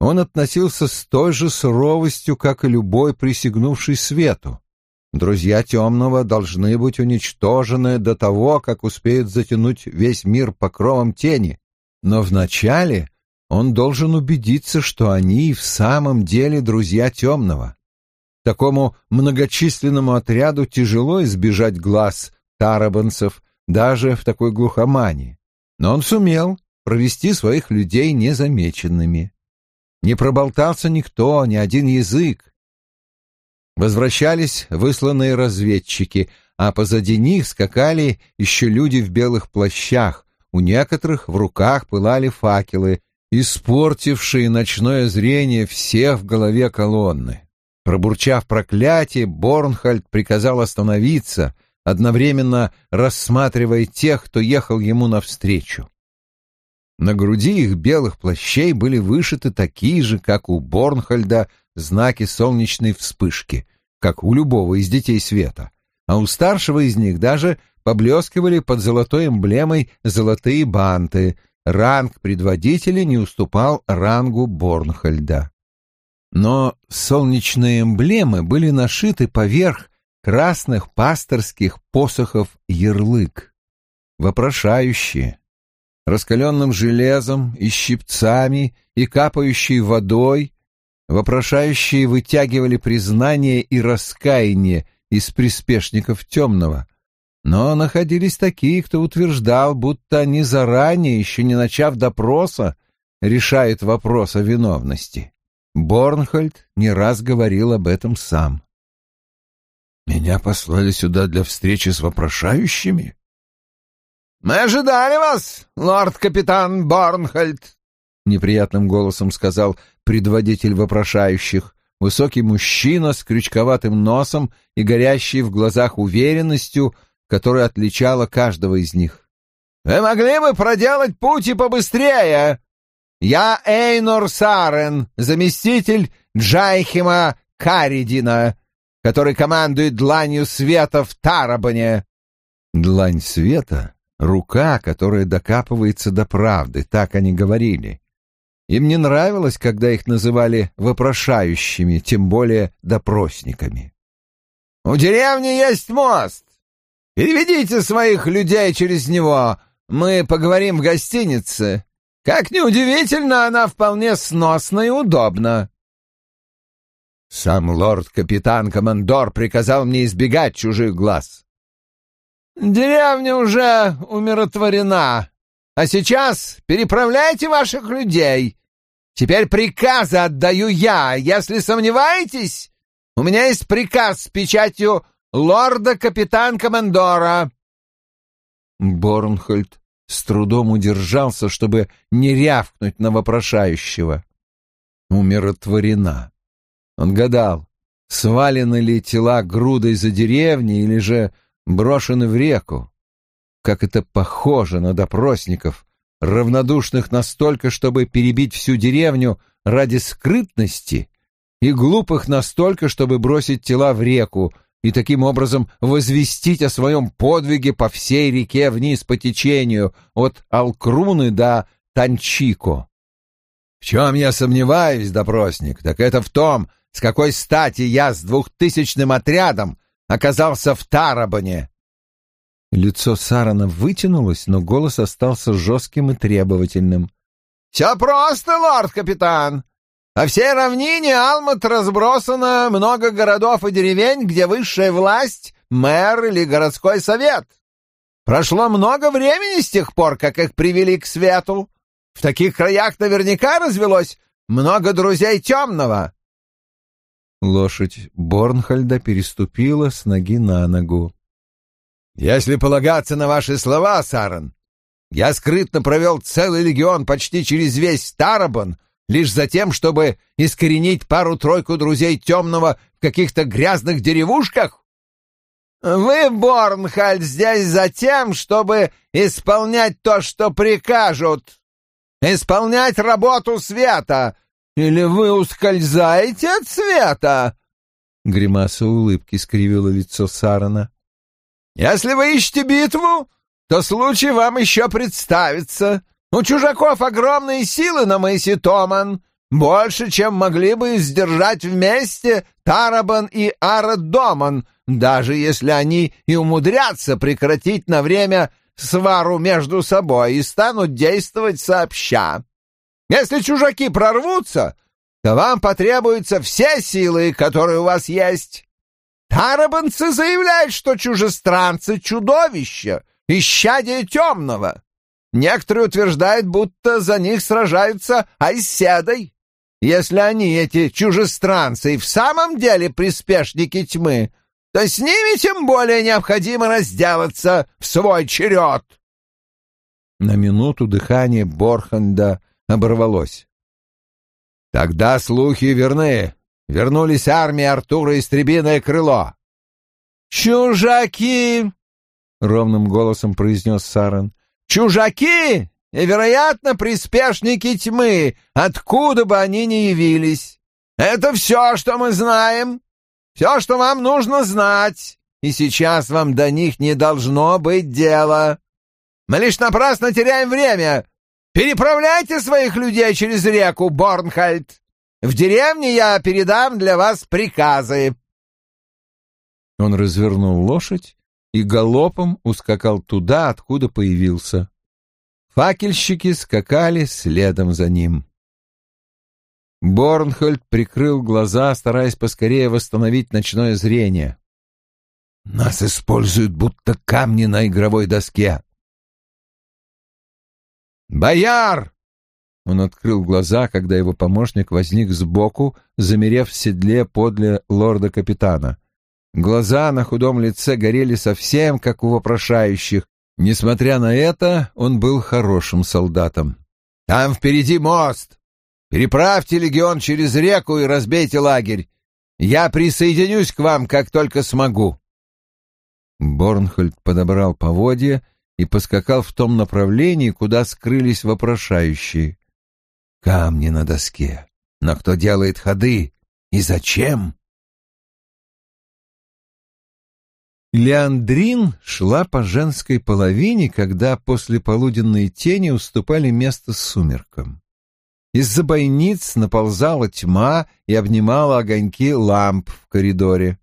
он относился с той же суровостью, как и любой присягнувший свету. Друзья темного должны быть уничтожены до того, как успеют затянуть весь мир покровом тени. Но вначале он должен убедиться, что они в самом деле друзья темного. Такому многочисленному отряду тяжело избежать глаз тарабанцев даже в такой глухомании. Но он сумел провести своих людей незамеченными. Не проболтался никто, ни один язык. Возвращались высланные разведчики, а позади них скакали еще люди в белых плащах, у некоторых в руках пылали факелы, испортившие ночное зрение всех в голове колонны. Пробурчав проклятие, Борнхальд приказал остановиться, одновременно рассматривая тех, кто ехал ему навстречу. На груди их белых плащей были вышиты такие же, как у Борнхальда, знаки солнечной вспышки, как у любого из детей света, а у старшего из них даже поблескивали под золотой эмблемой золотые банты, ранг предводителя не уступал рангу Борнхальда. Но солнечные эмблемы были нашиты поверх красных пасторских посохов ярлык, вопрошающие, раскаленным железом и щипцами и капающей водой, вопрошающие вытягивали признание и раскаяние из приспешников темного. Но находились такие, кто утверждал, будто они заранее, еще не начав допроса, решают вопрос о виновности. Борнхольд не раз говорил об этом сам. «Меня послали сюда для встречи с вопрошающими?» «Мы ожидали вас, лорд-капитан Борнхольд», — неприятным голосом сказал предводитель вопрошающих, высокий мужчина с крючковатым носом и горящий в глазах уверенностью, которая отличала каждого из них. «Вы могли бы проделать путь и побыстрее. Я Эйнор Сарен, заместитель Джайхима Каридина, который командует дланью света в Тарабане». «Длань света?» рука, которая докапывается до правды, так они говорили. Им не нравилось, когда их называли вопрошающими, тем более допросниками. «У деревни есть мост. Переведите своих людей через него. Мы поговорим в гостинице. Как неудивительно, она вполне сносна и удобна». Сам лорд-капитан-командор приказал мне избегать чужих глаз. Деревня уже умиротворена. А сейчас переправляйте ваших людей. Теперь приказы отдаю я. Если сомневаетесь, у меня есть приказ с печатью лорда-капитан-командора. Борнхольд с трудом удержался, чтобы не рявкнуть на вопрошающего. Умиротворена. Он гадал, свалены ли тела грудой за деревней или же брошены в реку. Как это похоже на допросников, равнодушных настолько, чтобы перебить всю деревню ради скрытности, и глупых настолько, чтобы бросить тела в реку и таким образом возвестить о своем подвиге по всей реке вниз по течению, от Алкруны до Танчико. В чем я сомневаюсь, допросник, так это в том, с какой стати я с двухтысячным отрядом оказался в Тарабане. Лицо Сарана вытянулось, но голос остался жестким и требовательным. «Все просто, лорд-капитан. По всей равнине Алмат разбросано много городов и деревень, где высшая власть — мэр или городской совет. Прошло много времени с тех пор, как их привели к свету. В таких краях наверняка развелось много друзей темного. Лошадь Борнхальда переступила с ноги на ногу. «Если полагаться на ваши слова, Саран, я скрытно провел целый легион почти через весь Тарабан, лишь за тем, чтобы искоренить пару-тройку друзей темного в каких-то грязных деревушках? Вы, Борнхальд, здесь за тем, чтобы исполнять то, что прикажут, исполнять работу света, или вы ускользаете от света? Гримаса улыбки скривила лицо Сарана. «Если вы ищете битву, то случай вам еще представится. У чужаков огромные силы на мысе Томан, больше, чем могли бы сдержать вместе Тарабан и Арадоман, даже если они и умудрятся прекратить на время свару между собой и станут действовать сообща. Если чужаки прорвутся, то вам потребуются все силы, которые у вас есть. Тарабанцы заявляют, что чужестранцы — чудовища, исчадие темного. Некоторые утверждают, будто за них сражаются Айседой. Если они, эти чужестранцы, и в самом деле приспешники тьмы, то с ними тем более необходимо разделаться в свой черед. На минуту дыхание Борханда оборвалось. Тогда слухи верны. Вернулись армии Артура и Стребиное крыло. «Чужаки!» — ровным голосом произнес Саран. «Чужаки! И, вероятно, приспешники тьмы, откуда бы они ни явились. Это все, что мы знаем, все, что вам нужно знать, и сейчас вам до них не должно быть дела. Мы лишь напрасно теряем время. Переправляйте своих людей через реку Борнхальд. В деревне я передам для вас приказы». Он развернул лошадь и галопом ускакал туда, откуда появился. Факельщики скакали следом за ним. Борнхольд прикрыл глаза, стараясь поскорее восстановить ночное зрение. «Нас используют будто камни на игровой доске». «Бояр!» Он открыл глаза, когда его помощник возник сбоку, замерев в седле подле лорда-капитана. Глаза на худом лице горели совсем, как у вопрошающих, Несмотря на это, он был хорошим солдатом. «Там впереди мост! Переправьте легион через реку и разбейте лагерь. Я присоединюсь к вам, как только смогу». Борнхольд подобрал поводья и поскакал в том направлении, куда скрылись вопрошающие. «Камни на доске. Но кто делает ходы? И зачем?» Леандрин шла по женской половине, когда после полуденной тени уступали место сумеркам. Из-за бойниц наползала тьма и обнимала огоньки ламп в коридоре.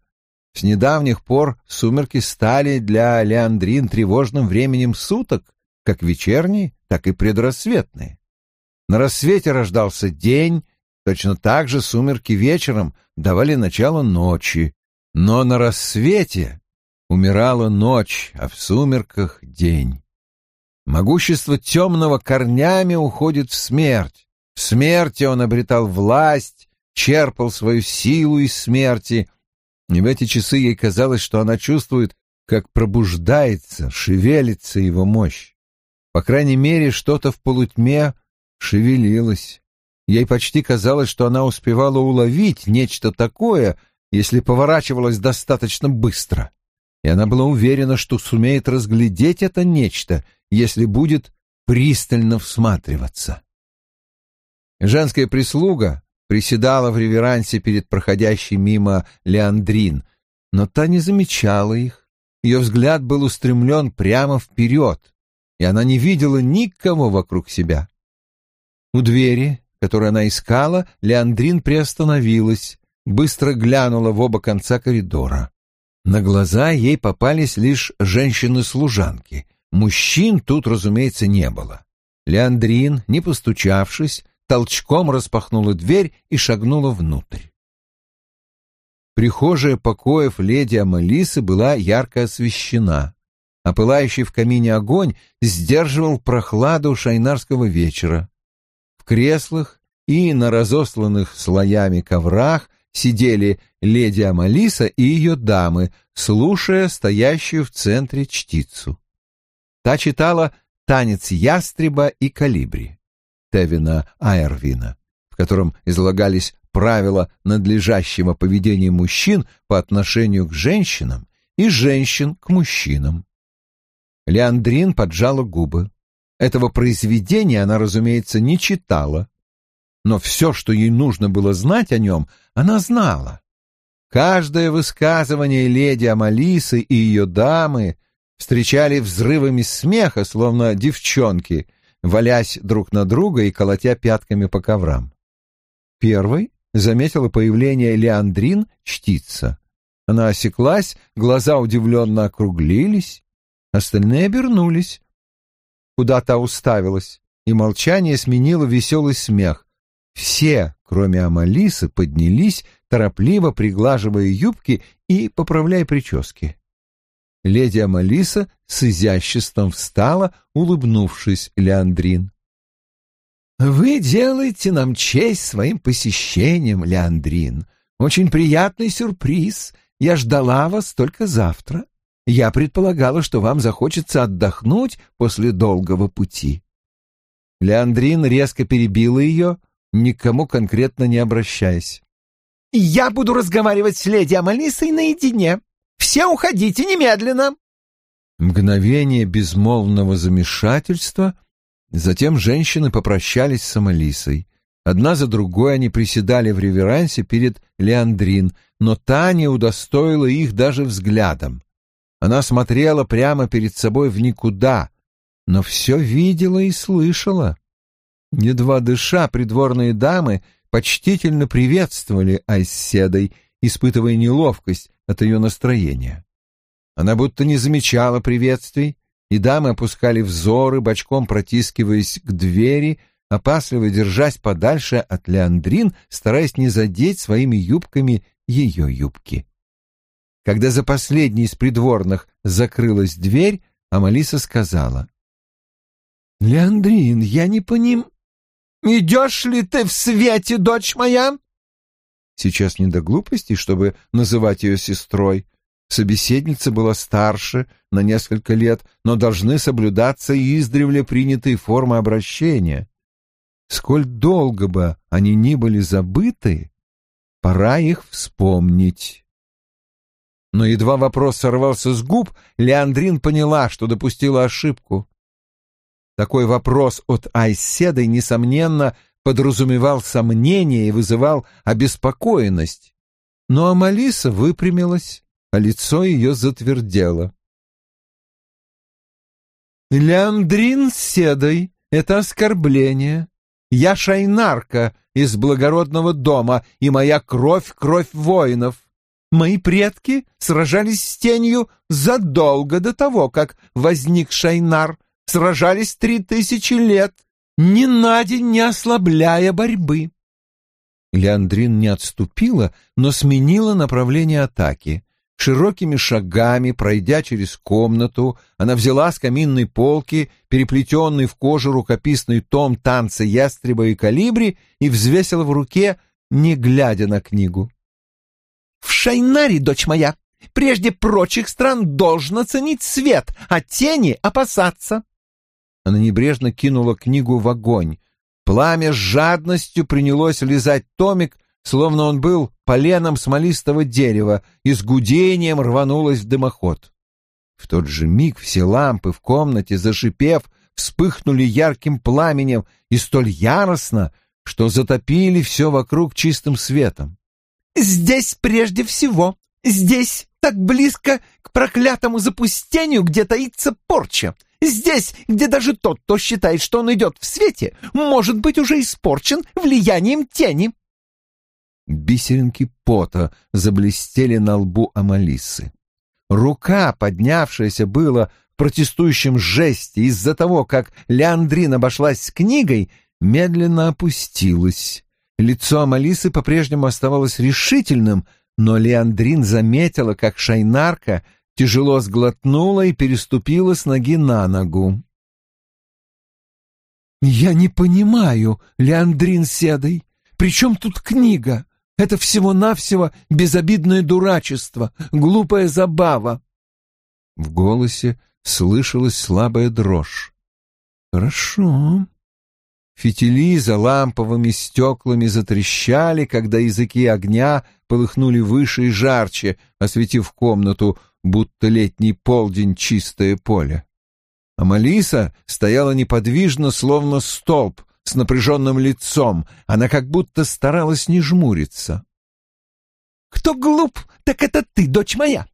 С недавних пор сумерки стали для Леандрин тревожным временем суток, как вечерние, так и предрассветные. На рассвете рождался день, точно так же сумерки вечером давали начало ночи, но на рассвете Умирала ночь, а в сумерках — день. Могущество темного корнями уходит в смерть. В смерти он обретал власть, черпал свою силу из смерти. И в эти часы ей казалось, что она чувствует, как пробуждается, шевелится его мощь. По крайней мере, что-то в полутьме шевелилось. Ей почти казалось, что она успевала уловить нечто такое, если поворачивалась достаточно быстро и она была уверена, что сумеет разглядеть это нечто, если будет пристально всматриваться. Женская прислуга приседала в реверансе перед проходящей мимо Леандрин, но та не замечала их. Ее взгляд был устремлен прямо вперед, и она не видела никого вокруг себя. У двери, которую она искала, Леандрин приостановилась, быстро глянула в оба конца коридора. На глаза ей попались лишь женщины-служанки. Мужчин тут, разумеется, не было. Леандрин, не постучавшись, толчком распахнула дверь и шагнула внутрь. Прихожая покоев леди Амалисы была ярко освещена, а пылающий в камине огонь сдерживал прохладу шайнарского вечера. В креслах и на разосланных слоями коврах сидели леди Амалиса и ее дамы, слушая стоящую в центре чтицу. Та читала «Танец ястреба и калибри» Тевина Айрвина, в котором излагались правила надлежащего поведения мужчин по отношению к женщинам и женщин к мужчинам. Леандрин поджала губы. Этого произведения она, разумеется, не читала, но все, что ей нужно было знать о нем, она знала. Каждое высказывание леди Амалисы и ее дамы встречали взрывами смеха, словно девчонки, валясь друг на друга и колотя пятками по коврам. Первой заметила появление Леандрин чтица. Она осеклась, глаза удивленно округлились, остальные обернулись. Куда то уставилась, и молчание сменило веселый смех. Все, кроме Амалисы, поднялись, торопливо приглаживая юбки и поправляя прически. Леди Амалиса с изяществом встала, улыбнувшись Леандрин. «Вы делаете нам честь своим посещением, Леандрин. Очень приятный сюрприз. Я ждала вас только завтра. Я предполагала, что вам захочется отдохнуть после долгого пути». Леандрин резко перебила ее, никому конкретно не обращаясь. «Я буду разговаривать с леди Амалисой наедине. Все уходите немедленно!» Мгновение безмолвного замешательства, затем женщины попрощались с Амалисой. Одна за другой они приседали в реверансе перед Леандрин, но та не удостоила их даже взглядом. Она смотрела прямо перед собой в никуда, но все видела и слышала. Едва дыша, придворные дамы почтительно приветствовали Айседой, испытывая неловкость от ее настроения. Она будто не замечала приветствий, и дамы опускали взоры, бочком протискиваясь к двери, опасливо держась подальше от Леандрин, стараясь не задеть своими юбками ее юбки. Когда за последней из придворных закрылась дверь, Амалиса сказала. «Леандрин, я не поним...» «Идешь ли ты в свете, дочь моя?» Сейчас не до глупости, чтобы называть ее сестрой. Собеседница была старше на несколько лет, но должны соблюдаться и издревле принятые формы обращения. Сколь долго бы они ни были забыты, пора их вспомнить. Но едва вопрос сорвался с губ, Леандрин поняла, что допустила ошибку. Такой вопрос от Айседой, несомненно, подразумевал сомнение и вызывал обеспокоенность. Но Амалиса выпрямилась, а лицо ее затвердело. «Леандрин седой — это оскорбление. Я шайнарка из благородного дома, и моя кровь — кровь воинов. Мои предки сражались с тенью задолго до того, как возник шайнар, сражались три тысячи лет, ни на день не ослабляя борьбы. Леандрин не отступила, но сменила направление атаки. Широкими шагами, пройдя через комнату, она взяла с каминной полки переплетенный в кожу рукописный том танца ястреба и калибри и взвесила в руке, не глядя на книгу. «В Шайнаре, дочь моя, прежде прочих стран должно ценить свет, а тени опасаться. Она небрежно кинула книгу в огонь. Пламя с жадностью принялось лизать томик, словно он был поленом смолистого дерева, и с гудением рванулось в дымоход. В тот же миг все лампы в комнате, зашипев, вспыхнули ярким пламенем и столь яростно, что затопили все вокруг чистым светом. «Здесь прежде всего, здесь, так близко к проклятому запустению, где таится порча. Здесь, где даже тот, кто считает, что он идет в свете, может быть уже испорчен влиянием тени. Бисеринки пота заблестели на лбу Амалисы. Рука, поднявшаяся было в протестующем жесте из-за того, как Леандрин обошлась с книгой, медленно опустилась. Лицо Амалисы по-прежнему оставалось решительным, но Леандрин заметила, как Шайнарка тяжело сглотнула и переступила с ноги на ногу. «Я не понимаю, Леандрин Седой, при чем тут книга? Это всего-навсего безобидное дурачество, глупая забава». В голосе слышалась слабая дрожь. «Хорошо». Фитили за ламповыми стеклами затрещали, когда языки огня полыхнули выше и жарче, осветив комнату, будто летний полдень чистое поле. А Малиса стояла неподвижно, словно столб, с напряженным лицом. Она как будто старалась не жмуриться. Кто глуп, так это ты, дочь моя.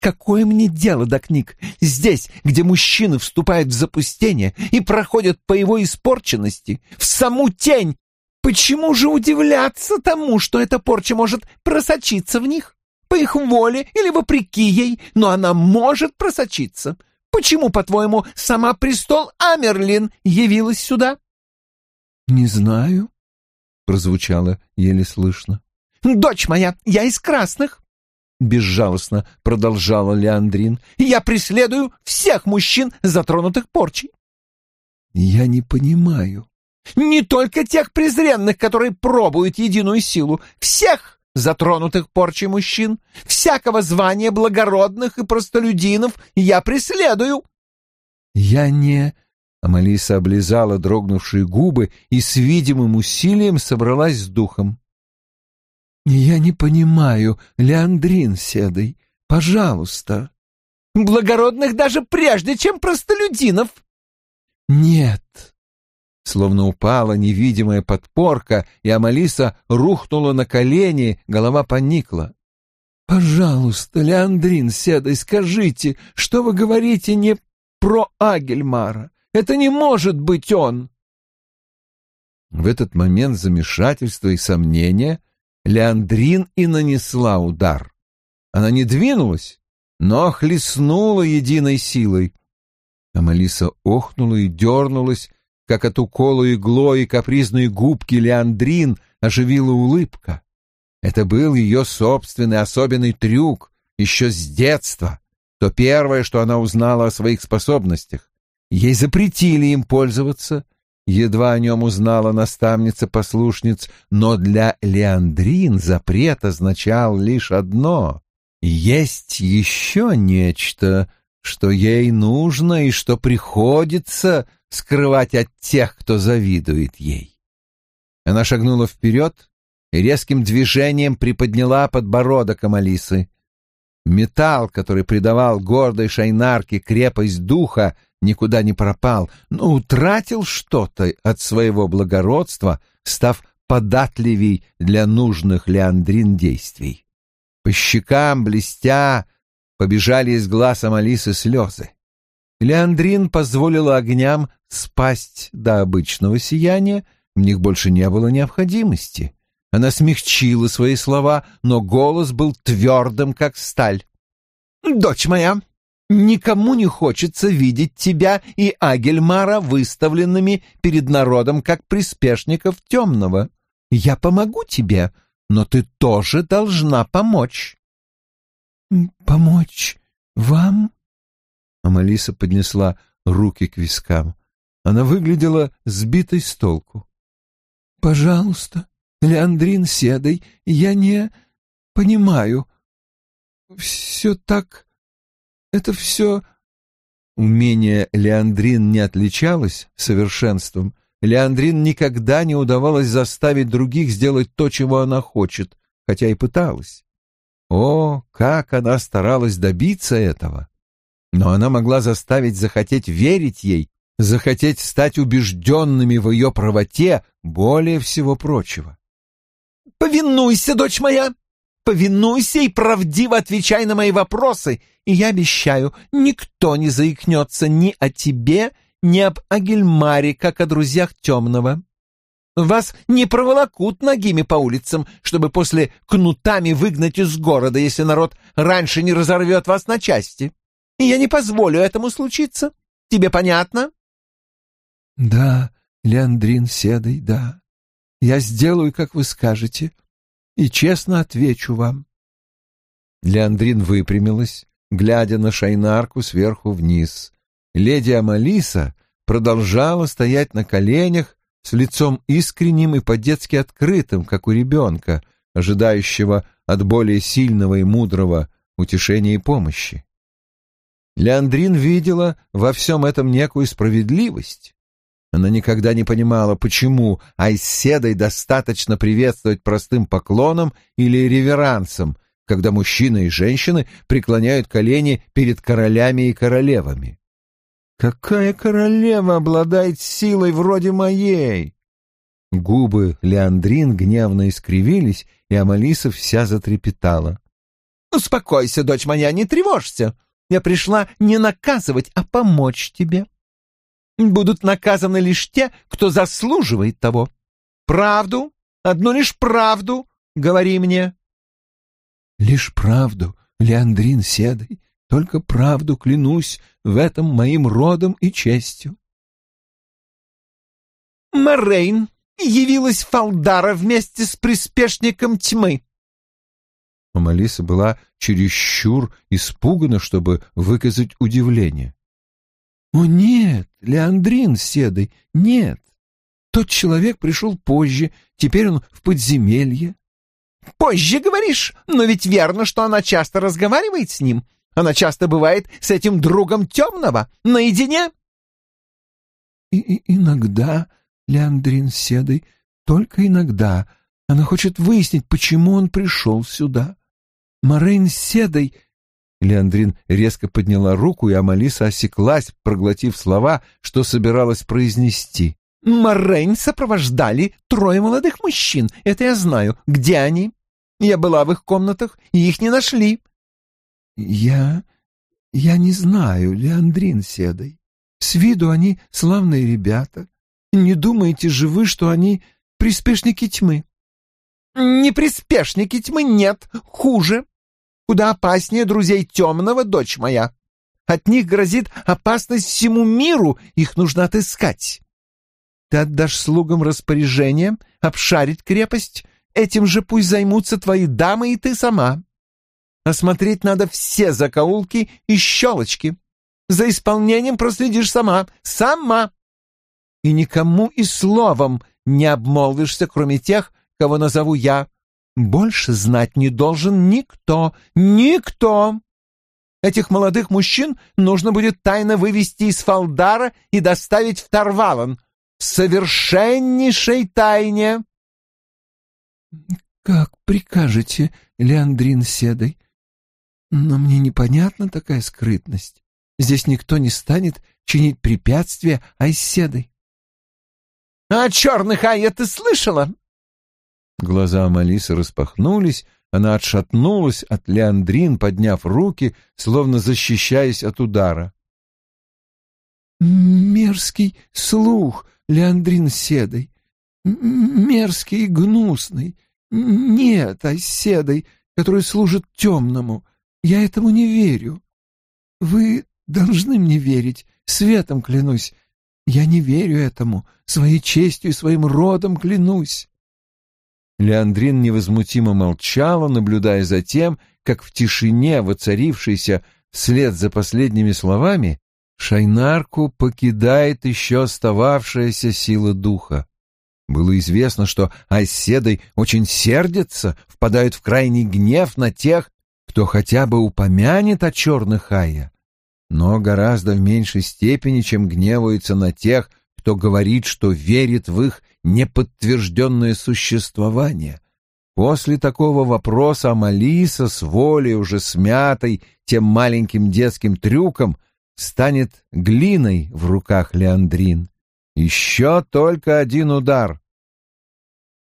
Какое мне дело до книг? Здесь, где мужчины вступают в запустение и проходят по его испорченности, в саму тень. Почему же удивляться тому, что эта порча может просочиться в них? По их воле или вопреки ей, но она может просочиться. Почему, по-твоему, сама престол Амерлин явилась сюда? — Не знаю, — прозвучало еле слышно. — Дочь моя, я из красных. — безжалостно продолжала Леандрин. «Я преследую всех мужчин, затронутых порчей». «Я не понимаю». «Не только тех презренных, которые пробуют единую силу, всех затронутых порчей мужчин, всякого звания благородных и простолюдинов я преследую». «Я не...» Амалиса облизала дрогнувшие губы и с видимым усилием собралась с духом. «Я не понимаю, Леандрин Седой, пожалуйста». «Благородных даже прежде, чем простолюдинов». «Нет». Словно упала невидимая подпорка, и Амалиса рухнула на колени, голова поникла. «Пожалуйста, Леандрин Седой, скажите, что вы говорите не про Агельмара? Это не может быть он!» В этот момент замешательства и сомнения Леандрин и нанесла удар. Она не двинулась, но хлестнула единой силой. Амалиса охнула и дернулась, как от укола иглой и капризной губки Леандрин оживила улыбка. Это был ее собственный особенный трюк, еще с детства, то первое, что она узнала о своих способностях. Ей запретили им пользоваться — Едва о нем узнала наставница-послушниц, но для Леандрин запрет означал лишь одно — есть еще нечто, что ей нужно и что приходится скрывать от тех, кто завидует ей. Она шагнула вперед и резким движением приподняла подбородок Амалисы. Металл, который придавал гордой шайнарке крепость духа, никуда не пропал, но утратил что-то от своего благородства, став податливей для нужных Леандрин действий. По щекам, блестя, побежали из глаз Амалисы слезы. Леандрин позволила огням спасть до обычного сияния, в них больше не было необходимости. Она смягчила свои слова, но голос был твердым, как сталь. «Дочь моя, никому не хочется видеть тебя и Агельмара выставленными перед народом как приспешников темного. Я помогу тебе, но ты тоже должна помочь». «Помочь вам?» Амалиса поднесла руки к вискам. Она выглядела сбитой с толку. «Пожалуйста, Леандрин Седой, я не понимаю. Все так... Это все...» Умение Леандрин не отличалось совершенством. Леандрин никогда не удавалось заставить других сделать то, чего она хочет, хотя и пыталась. О, как она старалась добиться этого! Но она могла заставить захотеть верить ей, захотеть стать убежденными в ее правоте более всего прочего. «Повинуйся, дочь моя! Повинуйся и правдиво отвечай на мои вопросы, и я обещаю, никто не заикнется ни о тебе, ни об Агельмаре, как о друзьях темного. Вас не проволокут ногими по улицам, чтобы после кнутами выгнать из города, если народ раньше не разорвет вас на части. И я не позволю этому случиться. Тебе понятно?» «Да, Леандрин Седой, да. Я сделаю, как вы скажете, и честно отвечу вам. Леандрин выпрямилась, глядя на шайнарку сверху вниз. Леди Амалиса продолжала стоять на коленях с лицом искренним и по-детски открытым, как у ребенка, ожидающего от более сильного и мудрого утешения и помощи. Леандрин видела во всем этом некую справедливость. Она никогда не понимала, почему Айседой достаточно приветствовать простым поклоном или реверансом, когда мужчины и женщины преклоняют колени перед королями и королевами. Какая королева обладает силой вроде моей? Губы Леандрин гневно искривились, и Амалиса вся затрепетала. «Успокойся, дочь моя, не тревожься. Я пришла не наказывать, а помочь тебе. Будут наказаны лишь те, кто заслуживает того. Правду, одну лишь правду, говори мне». «Лишь правду, Леандрин Седой, только правду клянусь в этом моим родом и честью». «Морейн явилась Фалдара вместе с приспешником тьмы. Амалиса была чересчур испугана, чтобы выказать удивление. «О, нет, Леандрин с Седой, нет. Тот человек пришел позже, теперь он в подземелье». «Позже, говоришь? Но ведь верно, что она часто разговаривает с ним. Она часто бывает с этим другом темного, наедине». И, и иногда Леандрин с Седой, только иногда. Она хочет выяснить, почему он пришел сюда. Морейн с Седой... Леандрин резко подняла руку, и Амалиса осеклась, проглотив слова, что собиралась произнести. «Морейн сопровождали трое молодых мужчин, это я знаю. Где они? Я была в их комнатах, и их не нашли». «Я... я не знаю, Леандрин Седой. С виду они славные ребята. Не думаете же вы, что они приспешники тьмы? Не приспешники тьмы, нет, хуже. Куда опаснее друзей темного, дочь моя. От них грозит опасность всему миру, их нужно отыскать. Ты отдашь слугам распоряжение обшарить крепость, этим же пусть займутся твои дамы и ты сама. Осмотреть надо все закоулки и щелочки. За исполнением проследишь сама, сама и никому и словом не обмолвишься, кроме тех, кого назову я. Больше знать не должен никто, никто. Этих молодых мужчин нужно будет тайно вывести из Фалдара и доставить в Тарвалан. В совершеннейшей тайне. Как прикажете, Леандрин Седой. Но мне непонятна такая скрытность. Здесь никто не станет чинить препятствия Айседой. «А черных Айя ты слышала?» Глаза Амалисы распахнулись, она отшатнулась от Леандрин, подняв руки, словно защищаясь от удара. «Мерзкий слух, Леандрин Седой, мерзкий и гнусный. Нет, Айседой, который служит темному. Я этому не верю. Вы должны мне верить, светом клянусь. Я не верю этому, своей честью и своим родом клянусь. Леандрин невозмутимо молчала, наблюдая за тем, как в тишине, воцарившейся вслед за последними словами, Шайнарку покидает еще остававшаяся сила духа. Было известно, что оседой очень сердятся, впадают в крайний гнев на тех, кто хотя бы упомянет о черных Айя но гораздо в меньшей степени, чем гневаются на тех, кто говорит, что верит в их неподтвержденное существование. После такого вопроса Амалиса с волей уже смятой тем маленьким детским трюком станет глиной в руках Леандрин. Еще только один удар.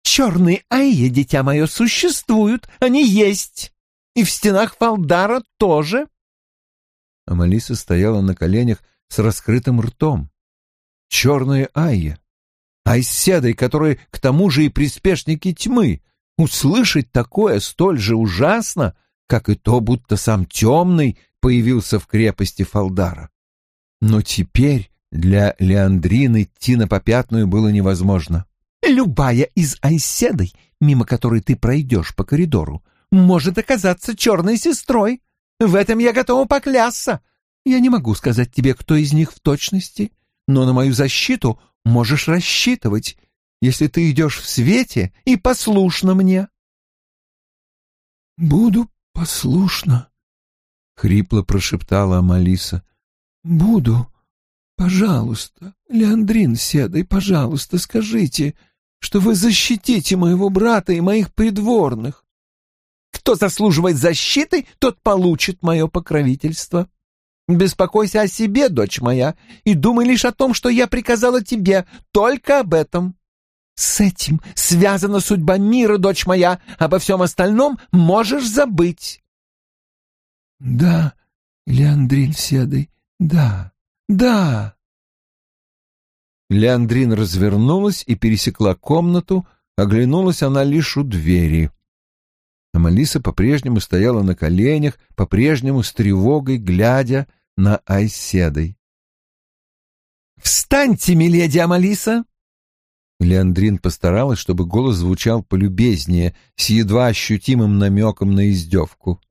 «Черные Айя, дитя мое, существуют, они есть, и в стенах Фалдара тоже», Амалиса стояла на коленях с раскрытым ртом. Черная Айя, Айседой, которые к тому же и приспешники тьмы, услышать такое столь же ужасно, как и то, будто сам темный появился в крепости Фалдара. Но теперь для Леандрины идти на попятную было невозможно. «Любая из Айседой, мимо которой ты пройдешь по коридору, может оказаться черной сестрой», в этом я готова поклясться. Я не могу сказать тебе, кто из них в точности, но на мою защиту можешь рассчитывать, если ты идешь в свете и послушна мне. — Буду послушна, — хрипло прошептала Амалиса. — Буду. Пожалуйста, Леандрин Седой, пожалуйста, скажите, что вы защитите моего брата и моих придворных. Кто заслуживает защиты, тот получит мое покровительство. Беспокойся о себе, дочь моя, и думай лишь о том, что я приказала тебе, только об этом. С этим связана судьба мира, дочь моя. Обо всем остальном можешь забыть. Да, Леандрин Седой, да, да. Леандрин развернулась и пересекла комнату, оглянулась она лишь у двери. Амалиса по-прежнему стояла на коленях, по-прежнему с тревогой глядя на Айседой. «Встаньте, миледи Амалиса!» Леандрин постаралась, чтобы голос звучал полюбезнее, с едва ощутимым намеком на издевку.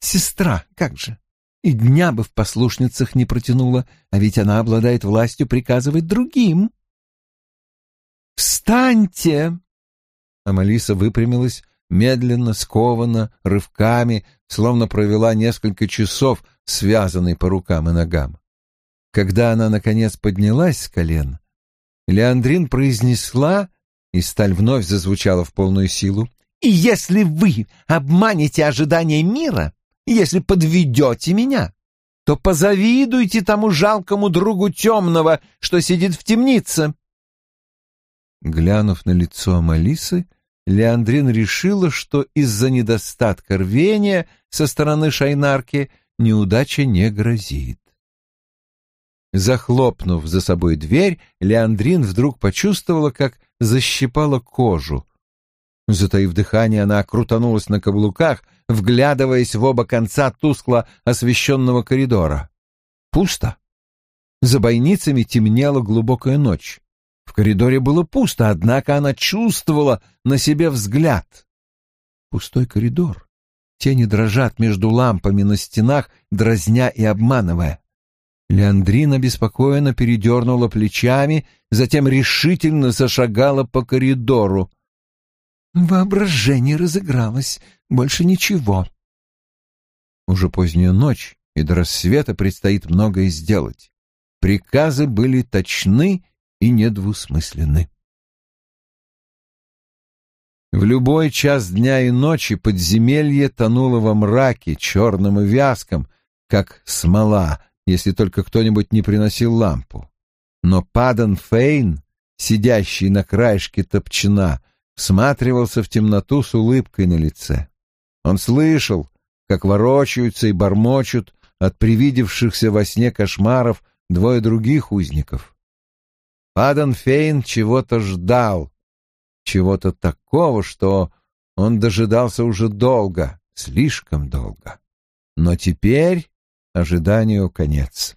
«Сестра, как же! И дня бы в послушницах не протянула, а ведь она обладает властью приказывать другим!» «Встаньте!» Амалиса выпрямилась, медленно, скованно, рывками, словно провела несколько часов, связанной по рукам и ногам. Когда она, наконец, поднялась с колен, Леандрин произнесла, и сталь вновь зазвучала в полную силу, «И если вы обманете ожидания мира, если подведете меня, то позавидуйте тому жалкому другу темного, что сидит в темнице». Глянув на лицо Амалисы, Леандрин решила, что из-за недостатка рвения со стороны Шайнарки неудача не грозит. Захлопнув за собой дверь, Леандрин вдруг почувствовала, как защипала кожу. Затаив дыхание, она крутанулась на каблуках, вглядываясь в оба конца тускло освещенного коридора. Пусто. За бойницами темнела глубокая ночь. В коридоре было пусто, однако она чувствовала на себе взгляд. Пустой коридор. Тени дрожат между лампами на стенах, дразня и обманывая. Леандрина беспокоенно передернула плечами, затем решительно зашагала по коридору. Воображение разыгралось, больше ничего. Уже поздняя ночь, и до рассвета предстоит многое сделать. Приказы были точны и недвусмысленны. В любой час дня и ночи подземелье тонуло во мраке, черным и вязком, как смола, если только кто-нибудь не приносил лампу. Но Падан Фейн, сидящий на краешке топчина, всматривался в темноту с улыбкой на лице. Он слышал, как ворочаются и бормочут от привидевшихся во сне кошмаров двое других узников. Падан Фейн чего-то ждал, чего-то такого, что он дожидался уже долго, слишком долго. Но теперь ожиданию конец.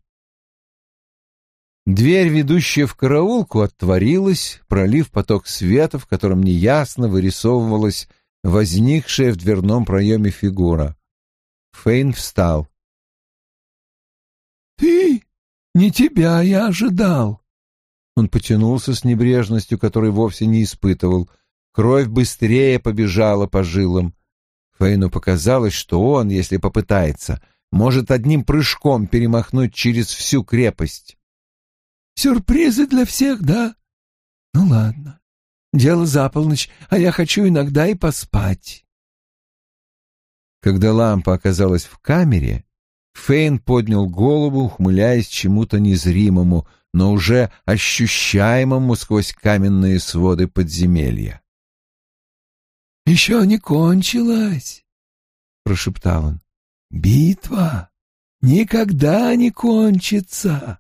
Дверь, ведущая в караулку, отворилась, пролив поток света, в котором неясно вырисовывалась возникшая в дверном проеме фигура. Фейн встал. «Ты? Не тебя я ожидал!» Он потянулся с небрежностью, которой вовсе не испытывал. Кровь быстрее побежала по жилам. Фейну показалось, что он, если попытается, — может одним прыжком перемахнуть через всю крепость. Сюрпризы для всех, да? Ну ладно. Дело за полночь, а я хочу иногда и поспать. Когда лампа оказалась в камере, Фейн поднял голову, ухмыляясь чему-то незримому, но уже ощущаемому сквозь каменные своды подземелья. «Еще не кончилось», — прошептал он. Битва никогда не кончится.